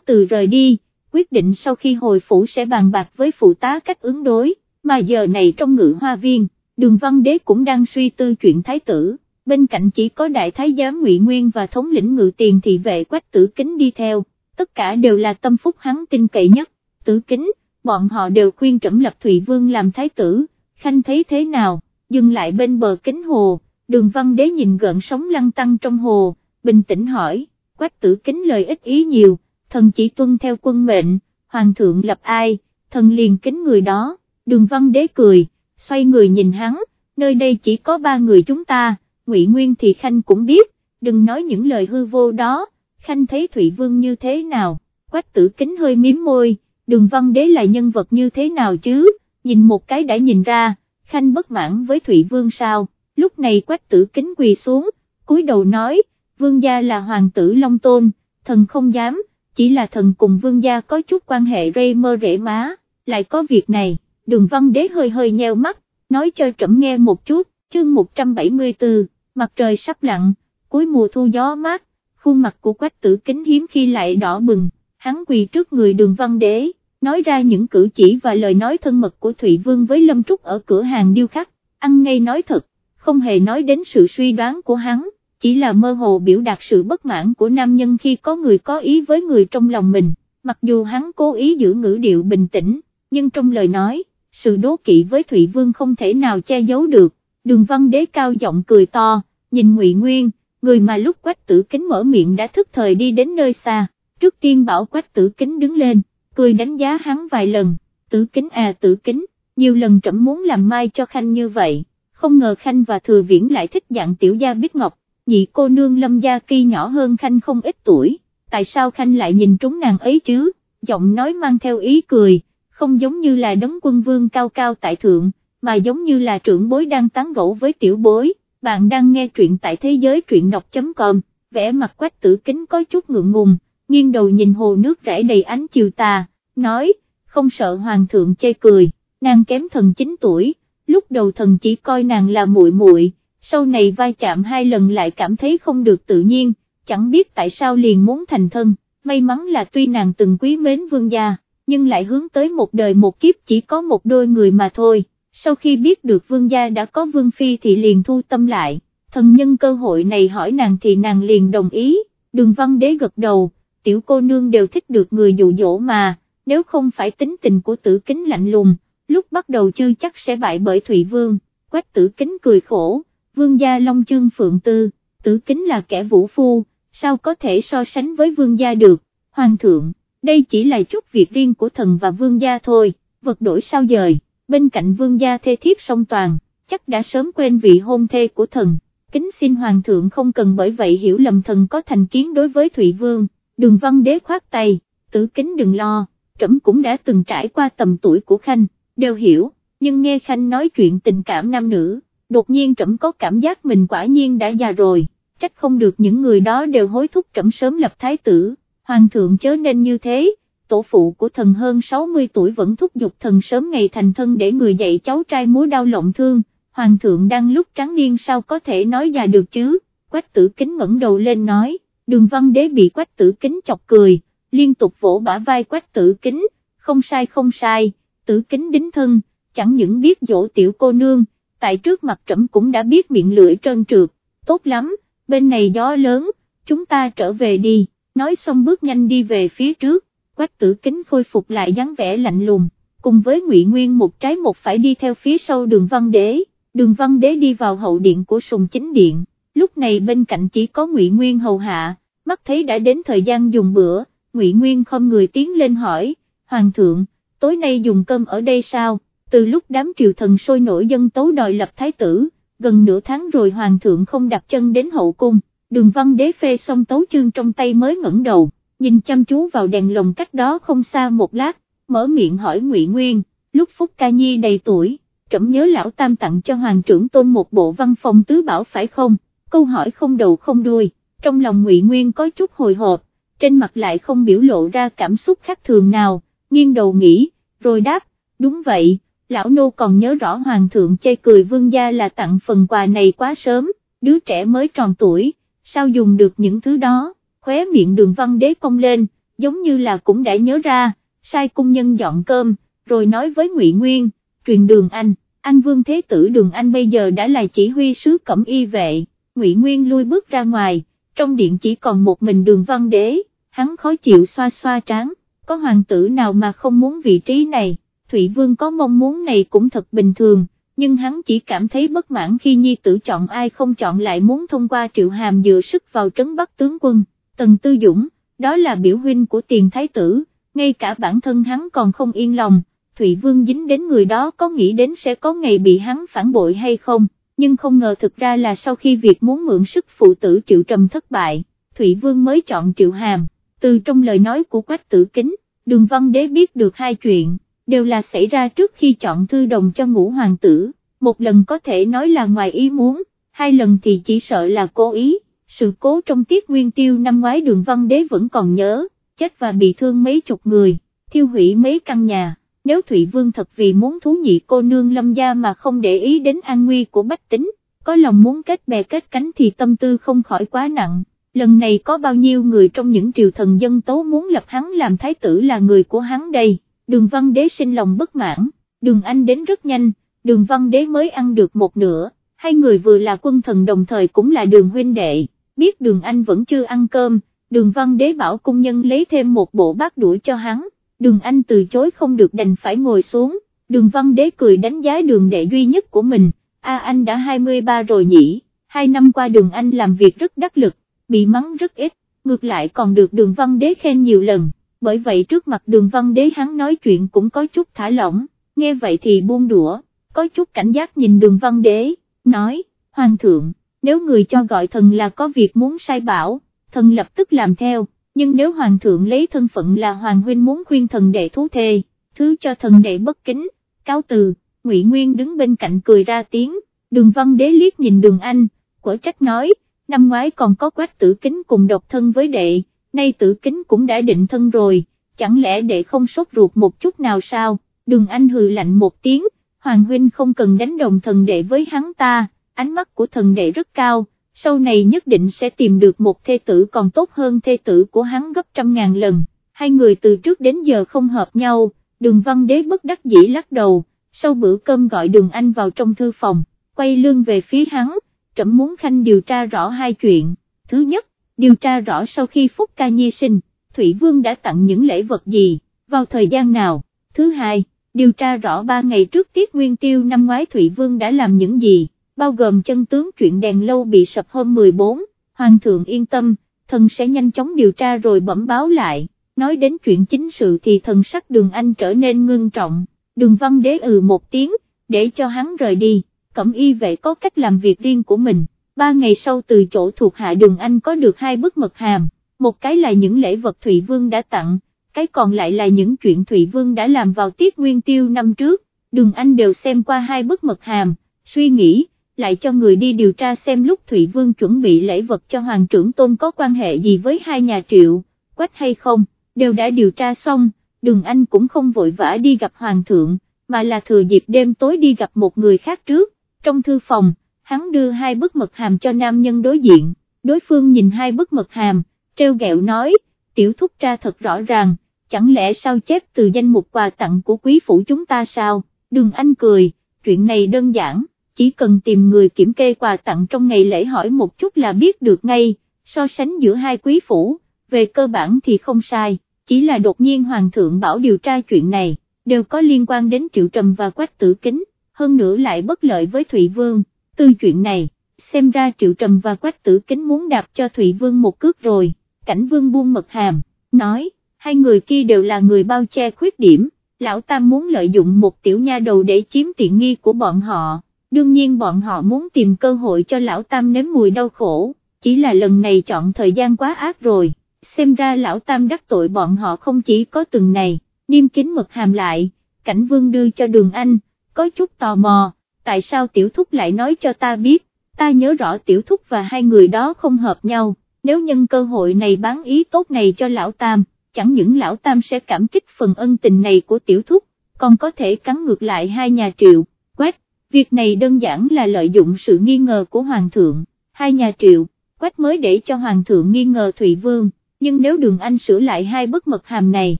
từ rời đi quyết định sau khi hồi phủ sẽ bàn bạc với phụ tá cách ứng đối, mà giờ này trong ngự hoa viên, đường văn đế cũng đang suy tư chuyện thái tử, bên cạnh chỉ có đại thái giám ngụy Nguyên và thống lĩnh ngự tiền thị vệ quách tử kính đi theo, tất cả đều là tâm phúc hắn tin cậy nhất, tử kính, bọn họ đều khuyên trẫm lập Thụy Vương làm thái tử, khanh thấy thế nào, dừng lại bên bờ kính hồ, đường văn đế nhìn gợn sóng lăng tăng trong hồ, bình tĩnh hỏi, quách tử kính lời ít ý nhiều, thần chỉ tuân theo quân mệnh, hoàng thượng lập ai, thần liền kính người đó, đường văn đế cười, xoay người nhìn hắn, nơi đây chỉ có ba người chúng ta, ngụy Nguyên thì Khanh cũng biết, đừng nói những lời hư vô đó, Khanh thấy Thụy Vương như thế nào, quách tử kính hơi miếm môi, đường văn đế là nhân vật như thế nào chứ, nhìn một cái đã nhìn ra, Khanh bất mãn với Thụy Vương sao, lúc này quách tử kính quỳ xuống, cúi đầu nói, vương gia là hoàng tử Long Tôn, thần không dám, chỉ là thần cùng vương gia có chút quan hệ rây mơ rễ má, lại có việc này, đường văn đế hơi hơi nheo mắt, nói cho trẫm nghe một chút, chương 174, mặt trời sắp lặn, cuối mùa thu gió mát, khuôn mặt của quách tử kính hiếm khi lại đỏ bừng, hắn quỳ trước người đường văn đế, nói ra những cử chỉ và lời nói thân mật của Thụy Vương với Lâm Trúc ở cửa hàng điêu khắc, ăn ngay nói thật, không hề nói đến sự suy đoán của hắn chỉ là mơ hồ biểu đạt sự bất mãn của nam nhân khi có người có ý với người trong lòng mình, mặc dù hắn cố ý giữ ngữ điệu bình tĩnh, nhưng trong lời nói, sự đố kỵ với Thụy Vương không thể nào che giấu được, đường văn đế cao giọng cười to, nhìn ngụy Nguyên, người mà lúc quách tử kính mở miệng đã thức thời đi đến nơi xa, trước tiên bảo quách tử kính đứng lên, cười đánh giá hắn vài lần, tử kính à tử kính, nhiều lần trẫm muốn làm mai cho Khanh như vậy, không ngờ Khanh và Thừa Viễn lại thích dạng tiểu gia biết ngọc, nhị cô nương lâm gia kỳ nhỏ hơn Khanh không ít tuổi, tại sao Khanh lại nhìn trúng nàng ấy chứ, giọng nói mang theo ý cười, không giống như là đấng quân vương cao cao tại thượng, mà giống như là trưởng bối đang tán gẫu với tiểu bối, bạn đang nghe truyện tại thế giới truyện đọc.com, vẽ mặt quách tử kính có chút ngượng ngùng, nghiêng đầu nhìn hồ nước rải đầy ánh chiều tà, nói, không sợ hoàng thượng chê cười, nàng kém thần 9 tuổi, lúc đầu thần chỉ coi nàng là muội muội, sau này vai chạm hai lần lại cảm thấy không được tự nhiên, chẳng biết tại sao liền muốn thành thân, may mắn là tuy nàng từng quý mến vương gia, nhưng lại hướng tới một đời một kiếp chỉ có một đôi người mà thôi, sau khi biết được vương gia đã có vương phi thì liền thu tâm lại, thần nhân cơ hội này hỏi nàng thì nàng liền đồng ý, đường văn đế gật đầu, tiểu cô nương đều thích được người dụ dỗ mà, nếu không phải tính tình của tử kính lạnh lùng, lúc bắt đầu chưa chắc sẽ bại bởi Thụy Vương, quách tử kính cười khổ, vương gia Long Chương Phượng Tư, tử kính là kẻ vũ phu, sao có thể so sánh với vương gia được, hoàng thượng, đây chỉ là chút việc riêng của thần và vương gia thôi, vật đổi sao dời, bên cạnh vương gia thê thiếp song toàn, chắc đã sớm quên vị hôn thê của thần, kính xin hoàng thượng không cần bởi vậy hiểu lầm thần có thành kiến đối với Thụy Vương, đường văn đế khoát tay, tử kính đừng lo, trẫm cũng đã từng trải qua tầm tuổi của Khanh, đều hiểu, nhưng nghe Khanh nói chuyện tình cảm nam nữ, đột nhiên trẫm có cảm giác mình quả nhiên đã già rồi, trách không được những người đó đều hối thúc trẫm sớm lập thái tử, hoàng thượng chớ nên như thế, tổ phụ của thần hơn 60 tuổi vẫn thúc giục thần sớm ngày thành thân để người dạy cháu trai múa đau lộng thương, hoàng thượng đang lúc trắng niên sao có thể nói già được chứ, quách tử kính ngẩng đầu lên nói, đường văn đế bị quách tử kính chọc cười, liên tục vỗ bả vai quách tử kính, không sai không sai, tử kính đính thân, chẳng những biết dỗ tiểu cô nương, tại trước mặt trẫm cũng đã biết miệng lưỡi trơn trượt, tốt lắm, bên này gió lớn, chúng ta trở về đi, nói xong bước nhanh đi về phía trước, quách tử kính khôi phục lại dáng vẻ lạnh lùng, cùng với ngụy Nguyên một trái một phải đi theo phía sau đường văn đế, đường văn đế đi vào hậu điện của sùng chính điện, lúc này bên cạnh chỉ có ngụy Nguyên hầu hạ, mắt thấy đã đến thời gian dùng bữa, ngụy Nguyên không người tiến lên hỏi, Hoàng thượng, tối nay dùng cơm ở đây sao, từ lúc đám triều thần sôi nổi dân tấu đòi lập thái tử, gần nửa tháng rồi Hoàng thượng không đặt chân đến hậu cung, đường văn đế phê xong tấu chương trong tay mới ngẩng đầu, nhìn chăm chú vào đèn lồng cách đó không xa một lát, mở miệng hỏi ngụy Nguyên, lúc Phúc Ca Nhi đầy tuổi, trẫm nhớ lão tam tặng cho hoàng trưởng tôn một bộ văn phòng tứ bảo phải không, câu hỏi không đầu không đuôi, trong lòng ngụy Nguyên có chút hồi hộp, trên mặt lại không biểu lộ ra cảm xúc khác thường nào, nghiêng đầu nghĩ, rồi đáp, đúng vậy, lão nô còn nhớ rõ hoàng thượng chê cười vương gia là tặng phần quà này quá sớm, đứa trẻ mới tròn tuổi, sao dùng được những thứ đó, khóe miệng đường văn đế cong lên, giống như là cũng đã nhớ ra, sai cung nhân dọn cơm, rồi nói với ngụy Nguyên, truyền đường anh, anh vương thế tử đường anh bây giờ đã là chỉ huy sứ cẩm y vệ, ngụy Nguyên lui bước ra ngoài, trong điện chỉ còn một mình đường văn đế, hắn khó chịu xoa xoa trán, có hoàng tử nào mà không muốn vị trí này, Thụy Vương có mong muốn này cũng thật bình thường, nhưng hắn chỉ cảm thấy bất mãn khi nhi tử chọn ai không chọn lại muốn thông qua triệu hàm dựa sức vào trấn bắc tướng quân, Tần Tư Dũng, đó là biểu huynh của tiền thái tử, ngay cả bản thân hắn còn không yên lòng, Thụy Vương dính đến người đó có nghĩ đến sẽ có ngày bị hắn phản bội hay không, nhưng không ngờ thực ra là sau khi việc muốn mượn sức phụ tử triệu trầm thất bại, Thụy Vương mới chọn triệu hàm từ trong lời nói của quách tử kính, đường văn đế biết được hai chuyện, đều là xảy ra trước khi chọn thư đồng cho ngũ hoàng tử, một lần có thể nói là ngoài ý muốn, hai lần thì chỉ sợ là cố ý, sự cố trong tiết nguyên tiêu năm ngoái đường văn đế vẫn còn nhớ, chết và bị thương mấy chục người, thiêu hủy mấy căn nhà. Nếu Thụy Vương thật vì muốn thú nhị cô nương lâm gia mà không để ý đến an nguy của bách tính, có lòng muốn kết bè kết cánh thì tâm tư không khỏi quá nặng, lần này có bao nhiêu người trong những triều thần dân tố muốn lập hắn làm thái tử là người của hắn đây, đường văn đế sinh lòng bất mãn, đường anh đến rất nhanh, đường văn đế mới ăn được một nửa, hai người vừa là quân thần đồng thời cũng là đường huynh đệ, biết đường anh vẫn chưa ăn cơm, đường văn đế bảo cung nhân lấy thêm một bộ bát đũa cho hắn, đường anh từ chối không được đành phải ngồi xuống, đường văn đế cười đánh giá đường đệ duy nhất của mình, a anh đã 23 rồi nhỉ hai năm qua đường anh làm việc rất đắc lực, bị mắng rất ít, ngược lại còn được đường văn đế khen nhiều lần, bởi vậy trước mặt đường văn đế hắn nói chuyện cũng có chút thả lỏng, nghe vậy thì buông đũa, có chút cảnh giác nhìn đường văn đế, nói, Hoàng thượng, nếu người cho gọi thần là có việc muốn sai bảo, thần lập tức làm theo, nhưng nếu Hoàng thượng lấy thân phận là Hoàng huynh muốn khuyên thần đệ thú thê, thứ cho thần đệ bất kính, cáo từ, Ngụy Nguyên đứng bên cạnh cười ra tiếng, đường văn đế liếc nhìn đường anh, quở trách nói, năm ngoái còn có quách tử kính cùng độc thân với đệ, nay tử kính cũng đã định thân rồi, chẳng lẽ đệ không sốt ruột một chút nào sao, đường anh hừ lạnh một tiếng, Hoàng huynh không cần đánh đồng thần đệ với hắn ta, ánh mắt của thần đệ rất cao, sau này nhất định sẽ tìm được một thê tử còn tốt hơn thê tử của hắn gấp trăm ngàn lần, hai người từ trước đến giờ không hợp nhau, đường văn đế bất đắc dĩ lắc đầu, sau bữa cơm gọi đường anh vào trong thư phòng, quay lưng về phía hắn, trẫm muốn khanh điều tra rõ hai chuyện, thứ nhất, điều tra rõ sau khi Phúc Ca Nhi sinh, Thủy Vương đã tặng những lễ vật gì, vào thời gian nào, thứ hai, điều tra rõ ba ngày trước tiết nguyên tiêu năm ngoái Thủy Vương đã làm những gì, bao gồm chân tướng chuyện đèn lâu bị sập hôm 14, Hoàng thượng yên tâm, thần sẽ nhanh chóng điều tra rồi bẩm báo lại, nói đến chuyện chính sự thì thần sắc đường anh trở nên ngưng trọng, đường văn đế ừ một tiếng, để cho hắn rời đi, cẩm y vệ có cách làm việc riêng của mình, ba ngày sau từ chỗ thuộc hạ đường anh có được hai bức mật hàm, một cái là những lễ vật Thụy Vương đã tặng, cái còn lại là những chuyện Thụy Vương đã làm vào tiết nguyên tiêu năm trước, đường anh đều xem qua hai bức mật hàm, suy nghĩ, lại cho người đi điều tra xem lúc Thụy Vương chuẩn bị lễ vật cho Hoàng trưởng Tôn có quan hệ gì với hai nhà triệu, quách hay không, đều đã điều tra xong, đường anh cũng không vội vã đi gặp Hoàng thượng, mà là thừa dịp đêm tối đi gặp một người khác trước, trong thư phòng, hắn đưa hai bức mật hàm cho nam nhân đối diện, đối phương nhìn hai bức mật hàm, treo gẹo nói, tiểu thúc tra thật rõ ràng, chẳng lẽ sao chép từ danh mục quà tặng của quý phủ chúng ta sao, đường anh cười, chuyện này đơn giản chỉ cần tìm người kiểm kê quà tặng trong ngày lễ hỏi một chút là biết được ngay, so sánh giữa hai quý phủ, về cơ bản thì không sai, chỉ là đột nhiên Hoàng thượng bảo điều tra chuyện này, đều có liên quan đến Triệu Trầm và Quách Tử Kính, hơn nữa lại bất lợi với Thụy Vương, từ chuyện này, xem ra Triệu Trầm và Quách Tử Kính muốn đạp cho Thụy Vương một cước rồi, cảnh vương buông mật hàm, nói, hai người kia đều là người bao che khuyết điểm, lão tam muốn lợi dụng một tiểu nha đầu để chiếm tiện nghi của bọn họ. Đương nhiên bọn họ muốn tìm cơ hội cho lão tam nếm mùi đau khổ, chỉ là lần này chọn thời gian quá ác rồi, xem ra lão tam đắc tội bọn họ không chỉ có từng này, niêm kính mật hàm lại, cảnh vương đưa cho đường anh, có chút tò mò, tại sao tiểu thúc lại nói cho ta biết, ta nhớ rõ tiểu thúc và hai người đó không hợp nhau, nếu nhân cơ hội này bán ý tốt này cho lão tam, chẳng những lão tam sẽ cảm kích phần ân tình này của tiểu thúc, còn có thể cắn ngược lại hai nhà triệu, quách. việc này đơn giản là lợi dụng sự nghi ngờ của Hoàng thượng, hai nhà triệu, quách mới để cho Hoàng thượng nghi ngờ Thụy Vương, nhưng nếu đường Anh sửa lại hai bất mật hàm này,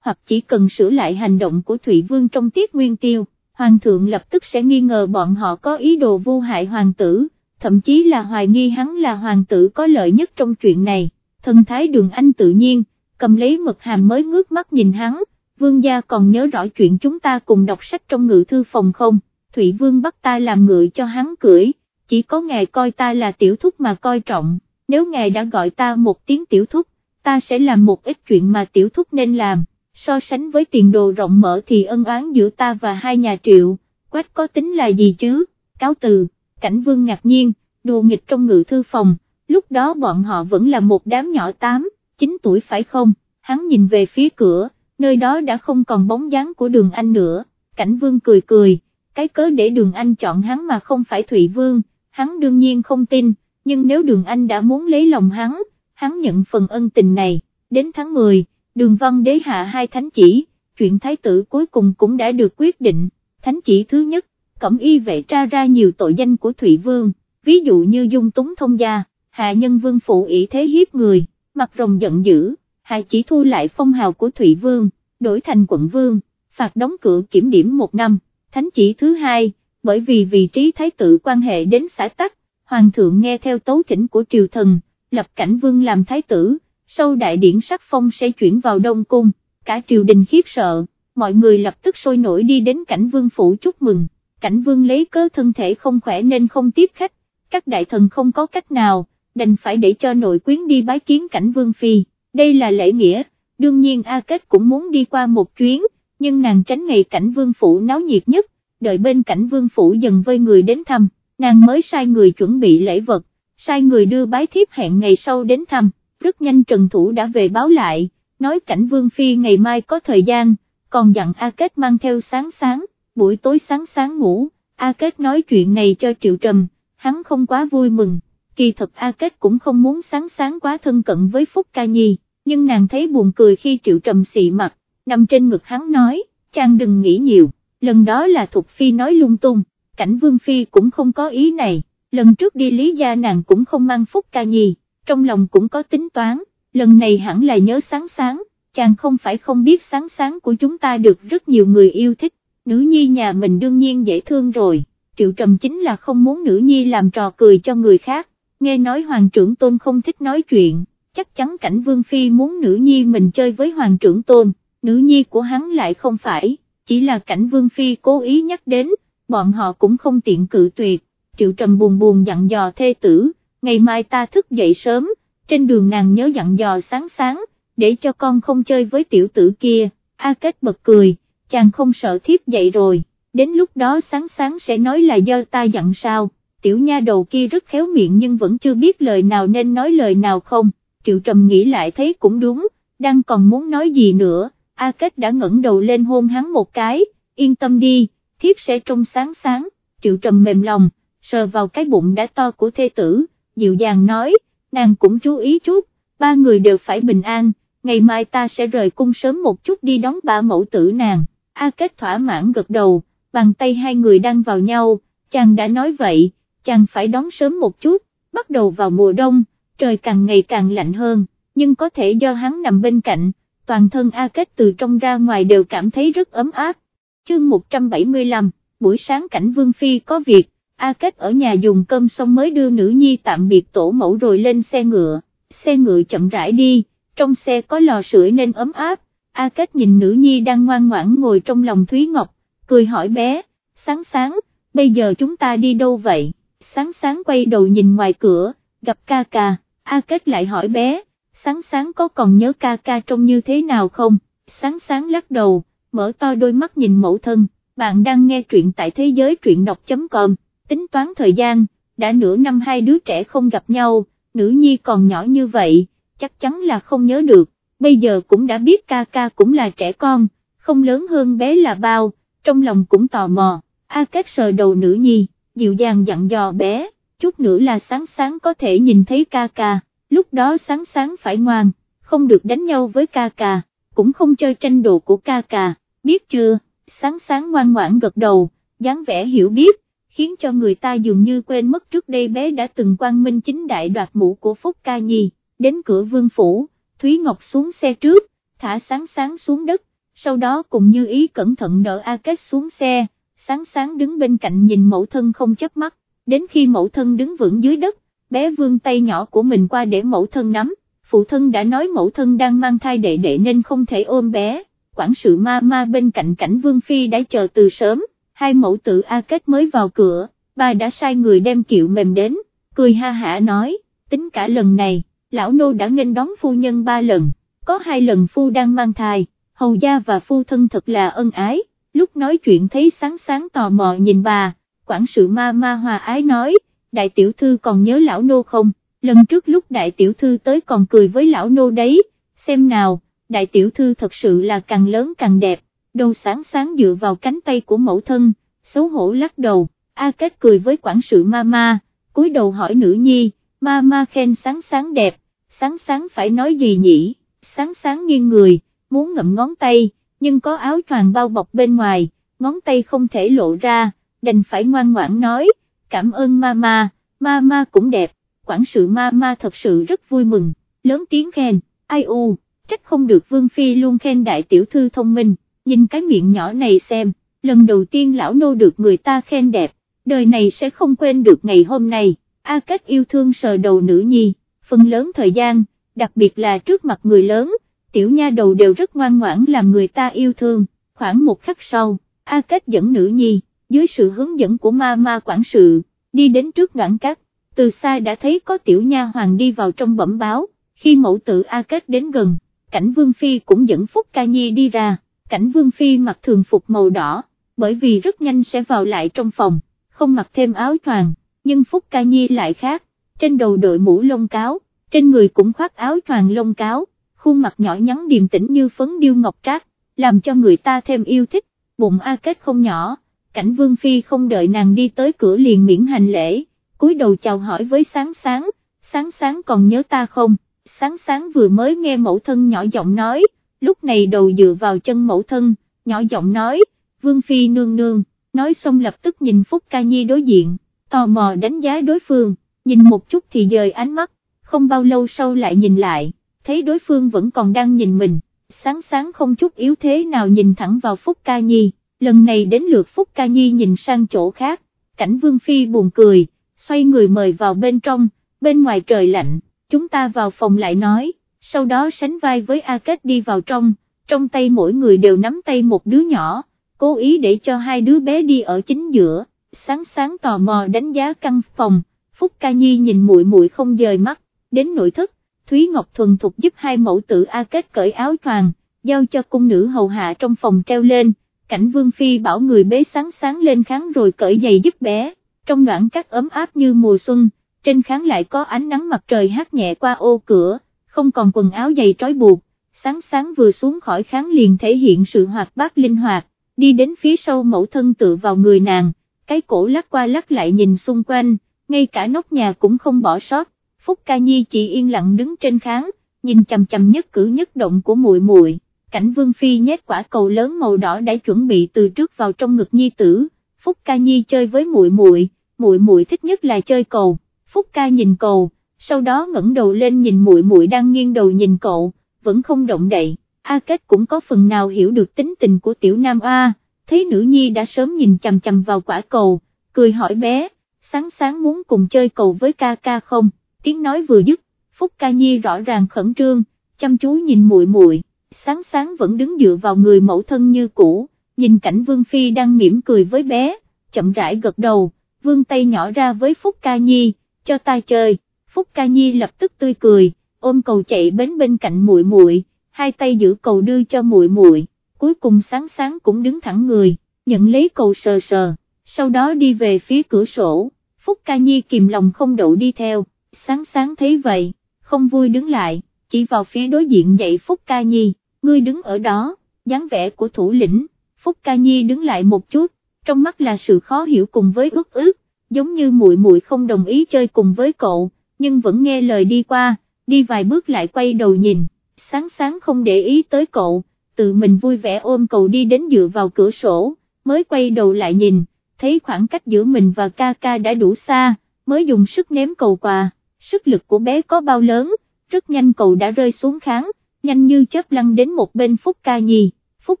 hoặc chỉ cần sửa lại hành động của Thụy Vương trong tiết nguyên tiêu, Hoàng thượng lập tức sẽ nghi ngờ bọn họ có ý đồ vô hại Hoàng tử, thậm chí là hoài nghi hắn là Hoàng tử có lợi nhất trong chuyện này, thần thái đường Anh tự nhiên, cầm lấy mật hàm mới ngước mắt nhìn hắn, vương gia còn nhớ rõ chuyện chúng ta cùng đọc sách trong ngự thư phòng không? Thụy Vương bắt ta làm ngựa cho hắn cưỡi, chỉ có ngài coi ta là tiểu thúc mà coi trọng, nếu ngài đã gọi ta một tiếng tiểu thúc, ta sẽ làm một ít chuyện mà tiểu thúc nên làm, so sánh với tiền đồ rộng mở thì ân oán giữa ta và hai nhà triệu, quách có tính là gì chứ, cáo từ, cảnh vương ngạc nhiên, đùa nghịch trong ngự thư phòng, lúc đó bọn họ vẫn là một đám nhỏ tám, 9 tuổi phải không, hắn nhìn về phía cửa, nơi đó đã không còn bóng dáng của đường anh nữa, cảnh vương cười cười cái cớ để đường anh chọn hắn mà không phải Thụy Vương, hắn đương nhiên không tin, nhưng nếu đường anh đã muốn lấy lòng hắn, hắn nhận phần ân tình này, đến tháng 10, đường văn đế hạ hai thánh chỉ, chuyện thái tử cuối cùng cũng đã được quyết định, thánh chỉ thứ nhất, cẩm y vệ tra ra nhiều tội danh của Thụy Vương, ví dụ như dung túng thông gia, hạ nhân vương phụ ý thế hiếp người, mặt rồng giận dữ, hạ chỉ thu lại phong hào của Thụy Vương, đổi thành quận vương, phạt đóng cửa kiểm điểm một năm. Thánh chỉ thứ hai, bởi vì vị trí thái tử quan hệ đến xã tắc, hoàng thượng nghe theo tấu thỉnh của triều thần, lập cảnh vương làm thái tử, sau đại điển sắc phong sẽ chuyển vào đông cung, cả triều đình khiếp sợ, mọi người lập tức sôi nổi đi đến cảnh vương phủ chúc mừng, cảnh vương lấy cớ thân thể không khỏe nên không tiếp khách, các đại thần không có cách nào, đành phải để cho nội quyến đi bái kiến cảnh vương phi, đây là lễ nghĩa, đương nhiên A Kết cũng muốn đi qua một chuyến, nhưng nàng tránh ngày cảnh vương phủ náo nhiệt nhất, đợi bên cảnh vương phủ dần vơi người đến thăm, nàng mới sai người chuẩn bị lễ vật, sai người đưa bái thiếp hẹn ngày sau đến thăm, rất nhanh Trần Thủ đã về báo lại, nói cảnh vương phi ngày mai có thời gian, còn dặn A Kết mang theo sáng sáng, buổi tối sáng sáng ngủ, A Kết nói chuyện này cho Triệu Trầm, hắn không quá vui mừng, kỳ thật A Kết cũng không muốn sáng sáng quá thân cận với Phúc Ca Nhi, nhưng nàng thấy buồn cười khi Triệu Trầm xị mặt, nằm trên ngực hắn nói, chàng đừng nghĩ nhiều, lần đó là Thục Phi nói lung tung, cảnh Vương Phi cũng không có ý này, lần trước đi Lý Gia nàng cũng không mang Phúc Ca Nhi, trong lòng cũng có tính toán, lần này hẳn là nhớ sáng sáng, chàng không phải không biết sáng sáng của chúng ta được rất nhiều người yêu thích, nữ nhi nhà mình đương nhiên dễ thương rồi, Triệu Trầm chính là không muốn nữ nhi làm trò cười cho người khác, nghe nói Hoàng trưởng Tôn không thích nói chuyện, chắc chắn cảnh Vương Phi muốn nữ nhi mình chơi với Hoàng trưởng Tôn, nữ nhi của hắn lại không phải, chỉ là cảnh Vương Phi cố ý nhắc đến, bọn họ cũng không tiện cự tuyệt, Triệu Trầm buồn buồn dặn dò thê tử, ngày mai ta thức dậy sớm, trên đường nàng nhớ dặn dò sáng sáng, để cho con không chơi với tiểu tử kia, A Kết bật cười, chàng không sợ thiếp dậy rồi, đến lúc đó sáng sáng sẽ nói là do ta dặn sao, tiểu nha đầu kia rất khéo miệng nhưng vẫn chưa biết lời nào nên nói lời nào không, Triệu Trầm nghĩ lại thấy cũng đúng, đang còn muốn nói gì nữa, A Kết đã ngẩng đầu lên hôn hắn một cái, yên tâm đi, thiếp sẽ trông sáng sáng, Triệu Trầm mềm lòng, sờ vào cái bụng đã to của thê tử, dịu dàng nói, nàng cũng chú ý chút, ba người đều phải bình an, ngày mai ta sẽ rời cung sớm một chút đi đón bà mẫu tử nàng, A Kết thỏa mãn gật đầu, bàn tay hai người đang vào nhau, chàng đã nói vậy, chàng phải đón sớm một chút, bắt đầu vào mùa đông, trời càng ngày càng lạnh hơn, nhưng có thể do hắn nằm bên cạnh, toàn thân A Kết từ trong ra ngoài đều cảm thấy rất ấm áp. Chương 175, buổi sáng cảnh Vương Phi có việc, A Kết ở nhà dùng cơm xong mới đưa nữ nhi tạm biệt tổ mẫu rồi lên xe ngựa, xe ngựa chậm rãi đi, trong xe có lò sưởi nên ấm áp, A Kết nhìn nữ nhi đang ngoan ngoãn ngồi trong lòng Thúy Ngọc, cười hỏi bé, sáng sáng, bây giờ chúng ta đi đâu vậy, sáng sáng quay đầu nhìn ngoài cửa, gặp ca ca, A Kết lại hỏi bé, sáng sáng có còn nhớ ca ca trông như thế nào không, sáng sáng lắc đầu, mở to đôi mắt nhìn mẫu thân, bạn đang nghe truyện tại thế giới truyện đọc.com, tính toán thời gian, đã nửa năm hai đứa trẻ không gặp nhau, nữ nhi còn nhỏ như vậy, chắc chắn là không nhớ được, bây giờ cũng đã biết ca ca cũng là trẻ con, không lớn hơn bé là bao, trong lòng cũng tò mò, A Kết sờ đầu nữ nhi, dịu dàng dặn dò bé, chút nữa là sáng sáng có thể nhìn thấy ca ca, lúc đó sáng sáng phải ngoan, không được đánh nhau với ca ca, cũng không chơi tranh đồ của ca ca, biết chưa, sáng sáng ngoan ngoãn gật đầu, dáng vẻ hiểu biết, khiến cho người ta dường như quên mất trước đây bé đã từng quang minh chính đại đoạt mũ của Phúc Ca Nhi, đến cửa vương phủ, Thúy Ngọc xuống xe trước, thả sáng sáng xuống đất, sau đó cùng như ý cẩn thận đỡ A Kết xuống xe, sáng sáng đứng bên cạnh nhìn mẫu thân không chấp mắt, đến khi mẫu thân đứng vững dưới đất, bé vương tay nhỏ của mình qua để mẫu thân nắm, phụ thân đã nói mẫu thân đang mang thai đệ đệ nên không thể ôm bé, quản sự ma ma bên cạnh cảnh vương phi đã chờ từ sớm, hai mẫu tử A Kết mới vào cửa, bà đã sai người đem kiệu mềm đến, cười ha hả nói, tính cả lần này, lão nô đã nghênh đón phu nhân ba lần, có hai lần phu đang mang thai, hầu gia và phu thân thật là ân ái, lúc nói chuyện thấy sáng sáng tò mò nhìn bà, quản sự ma ma hòa ái nói, đại tiểu thư còn nhớ lão nô không, lần trước lúc đại tiểu thư tới còn cười với lão nô đấy, xem nào, đại tiểu thư thật sự là càng lớn càng đẹp, đầu sáng sáng dựa vào cánh tay của mẫu thân, xấu hổ lắc đầu, A Kết cười với quản sự mama, cúi đầu hỏi nữ nhi, mama khen sáng sáng đẹp, sáng sáng phải nói gì nhỉ, sáng sáng nghiêng người, muốn ngậm ngón tay, nhưng có áo choàng bao bọc bên ngoài, ngón tay không thể lộ ra, đành phải ngoan ngoãn nói, cảm ơn mama, mama cũng đẹp, quản sự mama thật sự rất vui mừng, lớn tiếng khen, ai u, trách không được Vương Phi luôn khen đại tiểu thư thông minh, nhìn cái miệng nhỏ này xem, lần đầu tiên lão nô được người ta khen đẹp, đời này sẽ không quên được ngày hôm nay, A Kết yêu thương sờ đầu nữ nhi, phần lớn thời gian, đặc biệt là trước mặt người lớn, tiểu nha đầu đều rất ngoan ngoãn làm người ta yêu thương, khoảng một khắc sau, A Kết dẫn nữ nhi, dưới sự hướng dẫn của ma ma quản sự, đi đến trước đoạn cát, từ xa đã thấy có tiểu nha hoàng đi vào trong bẩm báo, khi mẫu tử A Kết đến gần, cảnh Vương Phi cũng dẫn Phúc Ca Nhi đi ra, cảnh Vương Phi mặc thường phục màu đỏ, bởi vì rất nhanh sẽ vào lại trong phòng, không mặc thêm áo choàng, nhưng Phúc Ca Nhi lại khác, trên đầu đội mũ lông cáo, trên người cũng khoác áo choàng lông cáo, khuôn mặt nhỏ nhắn điềm tĩnh như phấn điêu ngọc trác, làm cho người ta thêm yêu thích, bụng A Kết không nhỏ, cảnh Vương Phi không đợi nàng đi tới cửa liền miễn hành lễ, cúi đầu chào hỏi với sáng sáng, sáng sáng còn nhớ ta không, sáng sáng vừa mới nghe mẫu thân nhỏ giọng nói, lúc này đầu dựa vào chân mẫu thân, nhỏ giọng nói, Vương Phi nương nương, nói xong lập tức nhìn Phúc Ca Nhi đối diện, tò mò đánh giá đối phương, nhìn một chút thì dời ánh mắt, không bao lâu sau lại nhìn lại, thấy đối phương vẫn còn đang nhìn mình, sáng sáng không chút yếu thế nào nhìn thẳng vào Phúc Ca Nhi, lần này đến lượt Phúc Ca Nhi nhìn sang chỗ khác, cảnh Vương Phi buồn cười, xoay người mời vào bên trong, bên ngoài trời lạnh, chúng ta vào phòng lại nói, sau đó sánh vai với A Kết đi vào trong, trong tay mỗi người đều nắm tay một đứa nhỏ, cố ý để cho hai đứa bé đi ở chính giữa, sáng sáng tò mò đánh giá căn phòng, Phúc Ca Nhi nhìn muội muội không rời mắt, đến nội thất, Thúy Ngọc thuần thục giúp hai mẫu tử A Kết cởi áo choàng, giao cho cung nữ hầu hạ trong phòng treo lên, cảnh Vương Phi bảo người bế sáng sáng lên kháng rồi cởi giày giúp bé, trong đoạn cắt ấm áp như mùa xuân, trên kháng lại có ánh nắng mặt trời hát nhẹ qua ô cửa, không còn quần áo dày trói buộc, sáng sáng vừa xuống khỏi kháng liền thể hiện sự hoạt bát linh hoạt, đi đến phía sau mẫu thân tự vào người nàng, cái cổ lắc qua lắc lại nhìn xung quanh, ngay cả nóc nhà cũng không bỏ sót, Phúc Ca Nhi chỉ yên lặng đứng trên kháng, nhìn chầm chầm nhất cử nhất động của muội muội. Cảnh Vương Phi nhét quả cầu lớn màu đỏ đã chuẩn bị từ trước vào trong ngực Nhi tử, Phúc Ca Nhi chơi với muội muội, muội muội thích nhất là chơi cầu, Phúc Ca nhìn cầu, sau đó ngẩng đầu lên nhìn muội muội đang nghiêng đầu nhìn cậu, vẫn không động đậy, A Kết cũng có phần nào hiểu được tính tình của tiểu nam A, thấy nữ nhi đã sớm nhìn chằm chằm vào quả cầu, cười hỏi bé, sáng sáng muốn cùng chơi cầu với ca ca không, tiếng nói vừa dứt, Phúc Ca Nhi rõ ràng khẩn trương, chăm chú nhìn muội muội, sáng sáng vẫn đứng dựa vào người mẫu thân như cũ, nhìn cảnh Vương Phi đang mỉm cười với bé, chậm rãi gật đầu, vương tay nhỏ ra với Phúc Ca Nhi, cho ta chơi, Phúc Ca Nhi lập tức tươi cười, ôm cầu chạy bến bên cạnh muội muội, hai tay giữ cầu đưa cho muội muội, cuối cùng sáng sáng cũng đứng thẳng người, nhận lấy cầu sờ sờ, sau đó đi về phía cửa sổ, Phúc Ca Nhi kìm lòng không đậu đi theo, sáng sáng thấy vậy, không vui đứng lại, chỉ vào phía đối diện dậy Phúc Ca Nhi, ngươi đứng ở đó, dáng vẻ của thủ lĩnh, Phúc Ca Nhi đứng lại một chút, trong mắt là sự khó hiểu cùng với ước ước, giống như muội muội không đồng ý chơi cùng với cậu, nhưng vẫn nghe lời đi qua, đi vài bước lại quay đầu nhìn, sáng sáng không để ý tới cậu, tự mình vui vẻ ôm cậu đi đến dựa vào cửa sổ, mới quay đầu lại nhìn, thấy khoảng cách giữa mình và ca ca đã đủ xa, mới dùng sức ném cầu quà, sức lực của bé có bao lớn, rất nhanh cậu đã rơi xuống kháng, nhanh như chớp lăn đến một bên Phúc Ca Nhi, Phúc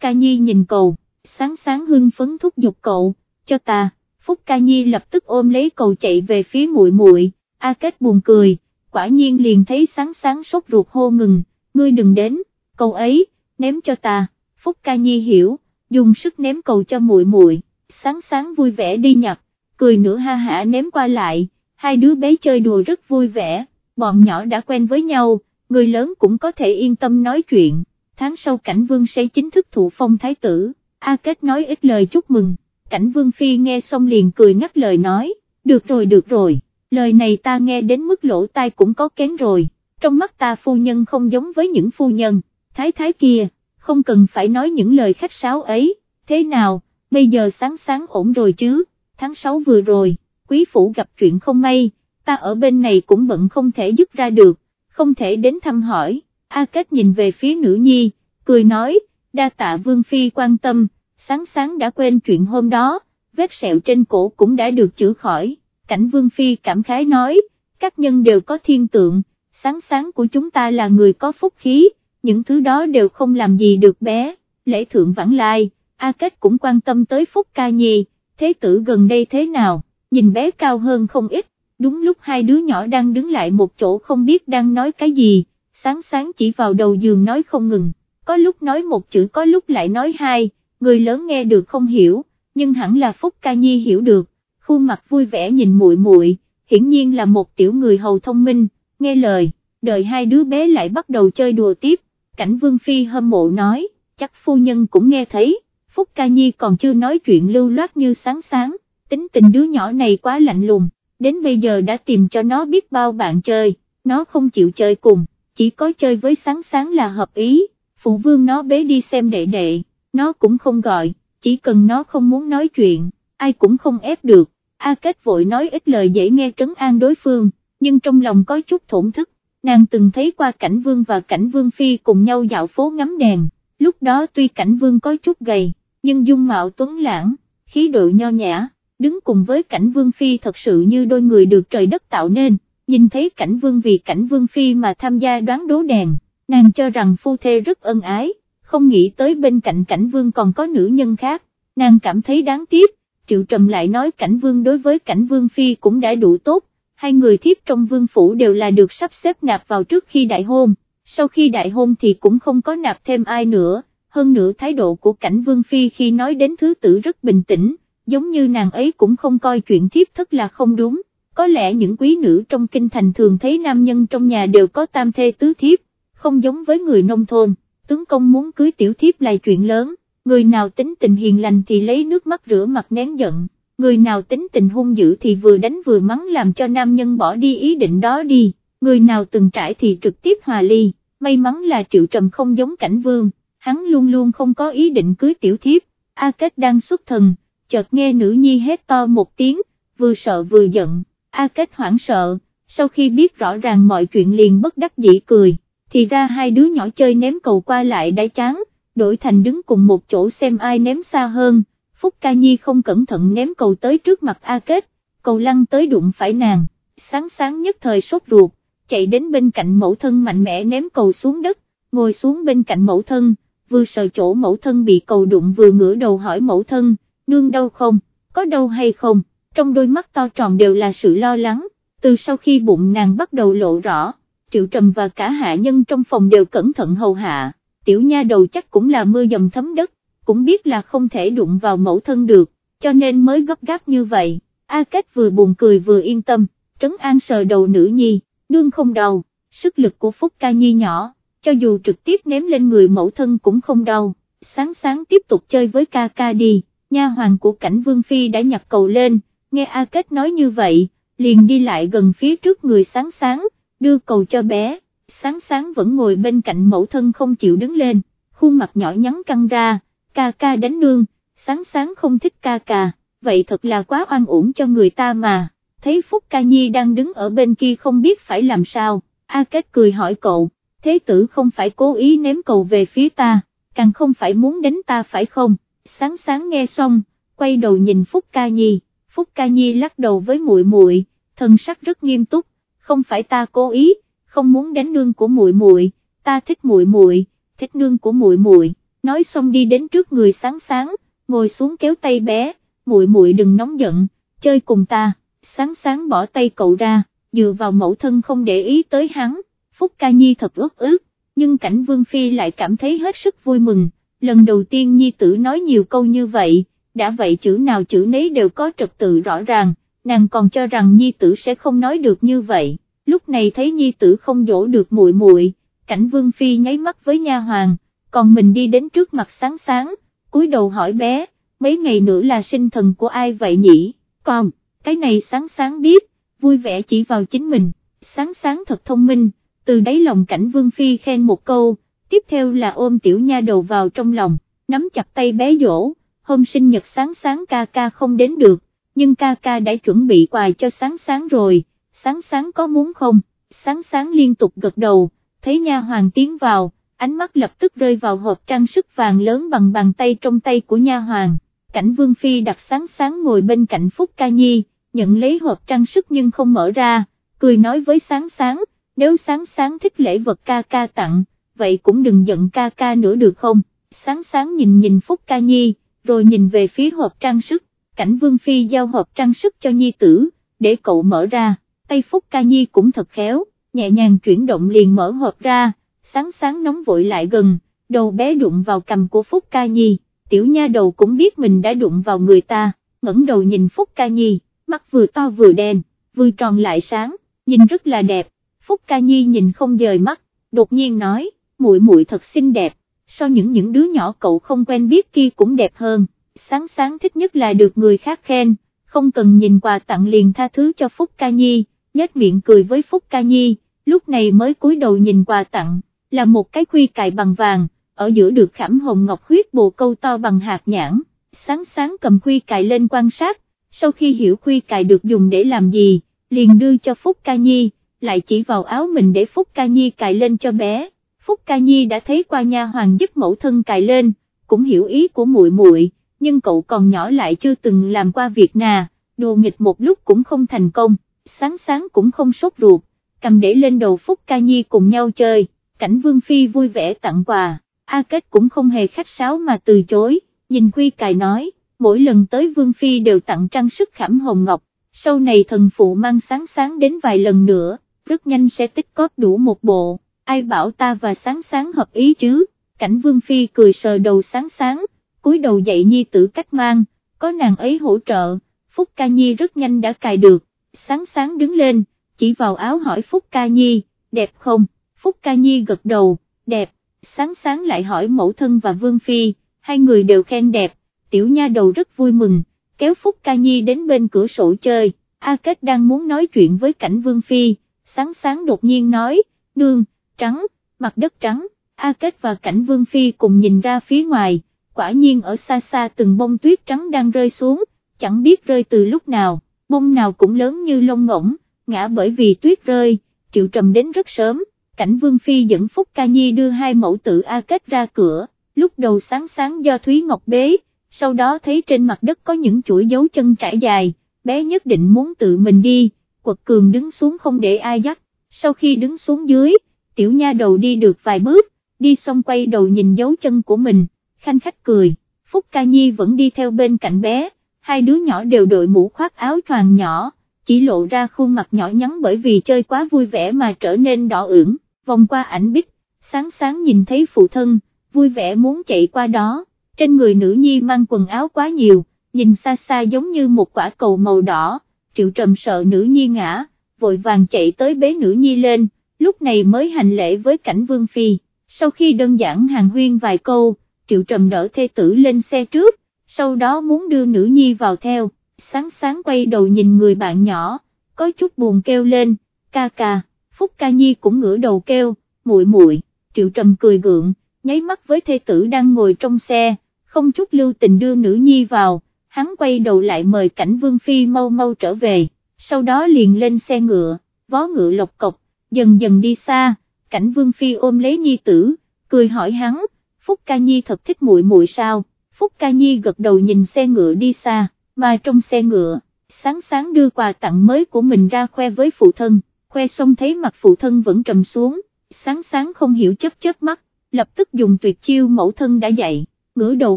Ca Nhi nhìn cậu, sáng sáng hưng phấn thúc giục cậu, cho ta, Phúc Ca Nhi lập tức ôm lấy cầu chạy về phía muội muội. A Kết buồn cười, quả nhiên liền thấy sáng sáng sốt ruột hô ngừng, ngươi đừng đến, cầu ấy, ném cho ta, Phúc Ca Nhi hiểu, dùng sức ném cầu cho muội muội, sáng sáng vui vẻ đi nhặt, cười nửa ha hả ném qua lại, hai đứa bé chơi đùa rất vui vẻ, bọn nhỏ đã quen với nhau, người lớn cũng có thể yên tâm nói chuyện, tháng sau cảnh vương sẽ chính thức thụ phong thái tử, A Kết nói ít lời chúc mừng, cảnh vương phi nghe xong liền cười ngắt lời nói, được rồi được rồi lời này ta nghe đến mức lỗ tai cũng có kén rồi, trong mắt ta phu nhân không giống với những phu nhân, thái thái kia, không cần phải nói những lời khách sáo ấy, thế nào, bây giờ sáng sáng ổn rồi chứ, tháng 6 vừa rồi, quý phủ gặp chuyện không may, ta ở bên này cũng bận không thể dứt ra được, không thể đến thăm hỏi, A Kết nhìn về phía nữ nhi, cười nói, đa tạ Vương Phi quan tâm, sáng sáng đã quên chuyện hôm đó, vết sẹo trên cổ cũng đã được chữa khỏi cảnh Vương Phi cảm khái nói, các nhân đều có thiên tượng, sáng sáng của chúng ta là người có phúc khí, những thứ đó đều không làm gì được bé, lễ thượng vãng lai, A Kết cũng quan tâm tới Phúc Ca Nhi, thế tử gần đây thế nào, nhìn bé cao hơn không ít, đúng lúc hai đứa nhỏ đang đứng lại một chỗ không biết đang nói cái gì, sáng sáng chỉ vào đầu giường nói không ngừng, có lúc nói một chữ có lúc lại nói hai, người lớn nghe được không hiểu, nhưng hẳn là Phúc Ca Nhi hiểu được, khuôn mặt vui vẻ nhìn muội muội, hiển nhiên là một tiểu người hầu thông minh, nghe lời, đợi hai đứa bé lại bắt đầu chơi đùa tiếp, cảnh Vương Phi hâm mộ nói, chắc phu nhân cũng nghe thấy, Phúc Ca Nhi còn chưa nói chuyện lưu loát như sáng sáng, tính tình đứa nhỏ này quá lạnh lùng, đến bây giờ đã tìm cho nó biết bao bạn chơi, nó không chịu chơi cùng, chỉ có chơi với sáng sáng là hợp ý, phụ vương nó bế đi xem đệ đệ, nó cũng không gọi, chỉ cần nó không muốn nói chuyện, ai cũng không ép được, A Kết vội nói ít lời dễ nghe trấn an đối phương, nhưng trong lòng có chút thổn thức, nàng từng thấy qua cảnh vương và cảnh vương phi cùng nhau dạo phố ngắm đèn, lúc đó tuy cảnh vương có chút gầy, nhưng dung mạo tuấn lãng, khí độ nho nhã, đứng cùng với cảnh vương phi thật sự như đôi người được trời đất tạo nên, nhìn thấy cảnh vương vì cảnh vương phi mà tham gia đoán đố đèn, nàng cho rằng phu thê rất ân ái, không nghĩ tới bên cạnh cảnh vương còn có nữ nhân khác, nàng cảm thấy đáng tiếc, triệu trầm lại nói cảnh vương đối với cảnh vương phi cũng đã đủ tốt, hai người thiếp trong vương phủ đều là được sắp xếp nạp vào trước khi đại hôn, sau khi đại hôn thì cũng không có nạp thêm ai nữa, hơn nữa thái độ của cảnh vương phi khi nói đến thứ tử rất bình tĩnh, giống như nàng ấy cũng không coi chuyện thiếp thất là không đúng, có lẽ những quý nữ trong kinh thành thường thấy nam nhân trong nhà đều có tam thê tứ thiếp, không giống với người nông thôn, tướng công muốn cưới tiểu thiếp là chuyện lớn, người nào tính tình hiền lành thì lấy nước mắt rửa mặt nén giận, người nào tính tình hung dữ thì vừa đánh vừa mắng làm cho nam nhân bỏ đi ý định đó đi, người nào từng trải thì trực tiếp hòa ly, may mắn là triệu trầm không giống cảnh vương, hắn luôn luôn không có ý định cưới tiểu thiếp, A Kết đang xuất thần, chợt nghe nữ nhi hét to một tiếng, vừa sợ vừa giận, A Kết hoảng sợ, sau khi biết rõ ràng mọi chuyện liền bất đắc dĩ cười, thì ra hai đứa nhỏ chơi ném cầu qua lại đã chán, đổi thành đứng cùng một chỗ xem ai ném xa hơn, Phúc Ca Nhi không cẩn thận ném cầu tới trước mặt A Kết, cầu lăn tới đụng phải nàng, sáng sáng nhất thời sốt ruột, chạy đến bên cạnh mẫu thân mạnh mẽ ném cầu xuống đất, ngồi xuống bên cạnh mẫu thân, vừa sờ chỗ mẫu thân bị cầu đụng vừa ngửa đầu hỏi mẫu thân, nương đau không, có đau hay không, trong đôi mắt to tròn đều là sự lo lắng, từ sau khi bụng nàng bắt đầu lộ rõ, triệu trầm và cả hạ nhân trong phòng đều cẩn thận hầu hạ, tiểu nha đầu chắc cũng là mưa dầm thấm đất, cũng biết là không thể đụng vào mẫu thân được, cho nên mới gấp gáp như vậy, A Kết vừa buồn cười vừa yên tâm, trấn an sờ đầu nữ nhi, nương không đau, sức lực của Phúc Ca Nhi nhỏ cho dù trực tiếp ném lên người mẫu thân cũng không đau, sáng sáng tiếp tục chơi với ca ca đi, nha hoàng của cảnh vương phi đã nhặt cầu lên, nghe A Kết nói như vậy, liền đi lại gần phía trước người sáng sáng, đưa cầu cho bé, sáng sáng vẫn ngồi bên cạnh mẫu thân không chịu đứng lên, khuôn mặt nhỏ nhắn căng ra, ca ca đánh nương, sáng sáng không thích ca ca, vậy thật là quá oan uổng cho người ta mà, thấy Phúc Ca Nhi đang đứng ở bên kia không biết phải làm sao, A Kết cười hỏi cậu, thế tử không phải cố ý ném cầu về phía ta, càng không phải muốn đánh ta phải không, sáng sáng nghe xong, quay đầu nhìn Phúc Ca Nhi, Phúc Ca Nhi lắc đầu với muội muội, thân sắc rất nghiêm túc, không phải ta cố ý, không muốn đánh nương của muội muội, ta thích muội muội, thích nương của muội muội, nói xong đi đến trước người sáng sáng, ngồi xuống kéo tay bé, muội muội đừng nóng giận, chơi cùng ta, sáng sáng bỏ tay cậu ra, dựa vào mẫu thân không để ý tới hắn. Phúc Ca Nhi thật ước ước, nhưng cảnh Vương Phi lại cảm thấy hết sức vui mừng, lần đầu tiên Nhi tử nói nhiều câu như vậy, đã vậy chữ nào chữ nấy đều có trật tự rõ ràng, nàng còn cho rằng Nhi tử sẽ không nói được như vậy, lúc này thấy Nhi tử không dỗ được muội muội, cảnh Vương Phi nháy mắt với nha hoàng, còn mình đi đến trước mặt sáng sáng, cúi đầu hỏi bé, mấy ngày nữa là sinh thần của ai vậy nhỉ, còn, cái này sáng sáng biết, vui vẻ chỉ vào chính mình, sáng sáng thật thông minh từ đáy lòng cảnh Vương Phi khen một câu, tiếp theo là ôm tiểu nha đầu vào trong lòng, nắm chặt tay bé dỗ, hôm sinh nhật sáng sáng ca ca không đến được, nhưng ca ca đã chuẩn bị quà cho sáng sáng rồi, sáng sáng có muốn không, sáng sáng liên tục gật đầu, thấy nha hoàng tiến vào, ánh mắt lập tức rơi vào hộp trang sức vàng lớn bằng bàn tay trong tay của nha hoàng, cảnh Vương Phi đặt sáng sáng ngồi bên cạnh Phúc Ca Nhi, nhận lấy hộp trang sức nhưng không mở ra, cười nói với sáng sáng, nếu sáng sáng thích lễ vật ca ca tặng, vậy cũng đừng giận ca ca nữa được không, sáng sáng nhìn nhìn Phúc ca nhi, rồi nhìn về phía hộp trang sức, cảnh Vương Phi giao hộp trang sức cho nhi tử, để cậu mở ra, tay Phúc ca nhi cũng thật khéo, nhẹ nhàng chuyển động liền mở hộp ra, sáng sáng nóng vội lại gần, đầu bé đụng vào cầm của Phúc ca nhi, tiểu nha đầu cũng biết mình đã đụng vào người ta, ngẩng đầu nhìn Phúc ca nhi, mắt vừa to vừa đen vừa tròn lại sáng, nhìn rất là đẹp, Phúc Ca Nhi nhìn không rời mắt, đột nhiên nói, muội muội thật xinh đẹp, so những những đứa nhỏ cậu không quen biết kia cũng đẹp hơn, sáng sáng thích nhất là được người khác khen, không cần nhìn quà tặng liền tha thứ cho Phúc Ca Nhi, nhếch miệng cười với Phúc Ca Nhi, lúc này mới cúi đầu nhìn quà tặng, là một cái khuy cài bằng vàng, ở giữa được khảm hồng ngọc huyết bồ câu to bằng hạt nhãn, sáng sáng cầm khuy cài lên quan sát, sau khi hiểu khuy cài được dùng để làm gì, liền đưa cho Phúc Ca Nhi, lại chỉ vào áo mình để Phúc Ca Nhi cài lên cho bé. Phúc Ca Nhi đã thấy qua nha hoàng giúp mẫu thân cài lên, cũng hiểu ý của muội muội, nhưng cậu còn nhỏ lại chưa từng làm qua việc nà, đồ nghịch một lúc cũng không thành công, sáng sáng cũng không sốt ruột, cầm để lên đầu Phúc Ca Nhi cùng nhau chơi, cảnh Vương Phi vui vẻ tặng quà, A Kết cũng không hề khách sáo mà từ chối, nhìn Quy Cài nói, mỗi lần tới Vương Phi đều tặng trang sức khảm hồng ngọc, sau này thần phụ mang sáng sáng đến vài lần nữa, rất nhanh sẽ tích cóp đủ một bộ, ai bảo ta và sáng sáng hợp ý chứ, cảnh Vương Phi cười sờ đầu sáng sáng, cúi đầu dậy nhi tử cách mang, có nàng ấy hỗ trợ, Phúc Ca Nhi rất nhanh đã cài được, sáng sáng đứng lên, chỉ vào áo hỏi Phúc Ca Nhi, đẹp không, Phúc Ca Nhi gật đầu, đẹp, sáng sáng lại hỏi mẫu thân và Vương Phi, hai người đều khen đẹp, tiểu nha đầu rất vui mừng, kéo Phúc Ca Nhi đến bên cửa sổ chơi, A Kết đang muốn nói chuyện với cảnh Vương Phi, sáng sáng đột nhiên nói, nương, trắng, mặt đất trắng, A Kết và cảnh Vương Phi cùng nhìn ra phía ngoài, quả nhiên ở xa xa từng bông tuyết trắng đang rơi xuống, chẳng biết rơi từ lúc nào, bông nào cũng lớn như lông ngỗng, ngã bởi vì tuyết rơi, triệu trầm đến rất sớm, cảnh Vương Phi dẫn Phúc Ca Nhi đưa hai mẫu tử A Kết ra cửa, lúc đầu sáng sáng do Thúy Ngọc bế, sau đó thấy trên mặt đất có những chuỗi dấu chân trải dài, bé nhất định muốn tự mình đi, quật cường đứng xuống không để ai dắt, sau khi đứng xuống dưới, tiểu nha đầu đi được vài bước, đi xong quay đầu nhìn dấu chân của mình, khanh khách cười, Phúc Ca Nhi vẫn đi theo bên cạnh bé, hai đứa nhỏ đều đội mũ khoác áo choàng nhỏ, chỉ lộ ra khuôn mặt nhỏ nhắn bởi vì chơi quá vui vẻ mà trở nên đỏ ửng, vòng qua ảnh bích, sáng sáng nhìn thấy phụ thân, vui vẻ muốn chạy qua đó, trên người nữ nhi mang quần áo quá nhiều, nhìn xa xa giống như một quả cầu màu đỏ, triệu trầm sợ nữ nhi ngã, vội vàng chạy tới bế nữ nhi lên, lúc này mới hành lễ với cảnh vương phi, sau khi đơn giản hàng huyên vài câu, triệu trầm đỡ thê tử lên xe trước, sau đó muốn đưa nữ nhi vào theo, sáng sáng quay đầu nhìn người bạn nhỏ, có chút buồn kêu lên, ca ca, Phúc ca nhi cũng ngửa đầu kêu, muội muội. triệu trầm cười gượng, nháy mắt với thê tử đang ngồi trong xe, không chút lưu tình đưa nữ nhi vào, hắn quay đầu lại mời cảnh vương phi mau mau trở về, sau đó liền lên xe ngựa, vó ngựa lộc cộc, dần dần đi xa, cảnh vương phi ôm lấy nhi tử, cười hỏi hắn, Phúc ca nhi thật thích muội muội sao, Phúc ca nhi gật đầu nhìn xe ngựa đi xa, mà trong xe ngựa, sáng sáng đưa quà tặng mới của mình ra khoe với phụ thân, khoe xong thấy mặt phụ thân vẫn trầm xuống, sáng sáng không hiểu chớp chớp mắt, lập tức dùng tuyệt chiêu mẫu thân đã dạy, ngửa đầu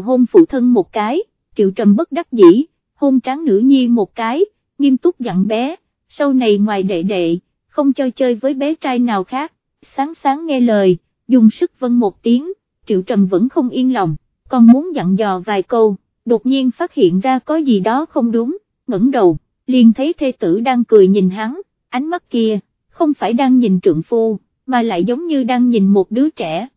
hôn phụ thân một cái, triệu trầm bất đắc dĩ, hôn tráng nữ nhi một cái, nghiêm túc dặn bé, sau này ngoài đệ đệ, không cho chơi với bé trai nào khác, sáng sáng nghe lời, dùng sức vân một tiếng, triệu trầm vẫn không yên lòng, còn muốn dặn dò vài câu, đột nhiên phát hiện ra có gì đó không đúng, ngẩng đầu, liền thấy thê tử đang cười nhìn hắn, ánh mắt kia, không phải đang nhìn trượng phu, mà lại giống như đang nhìn một đứa trẻ,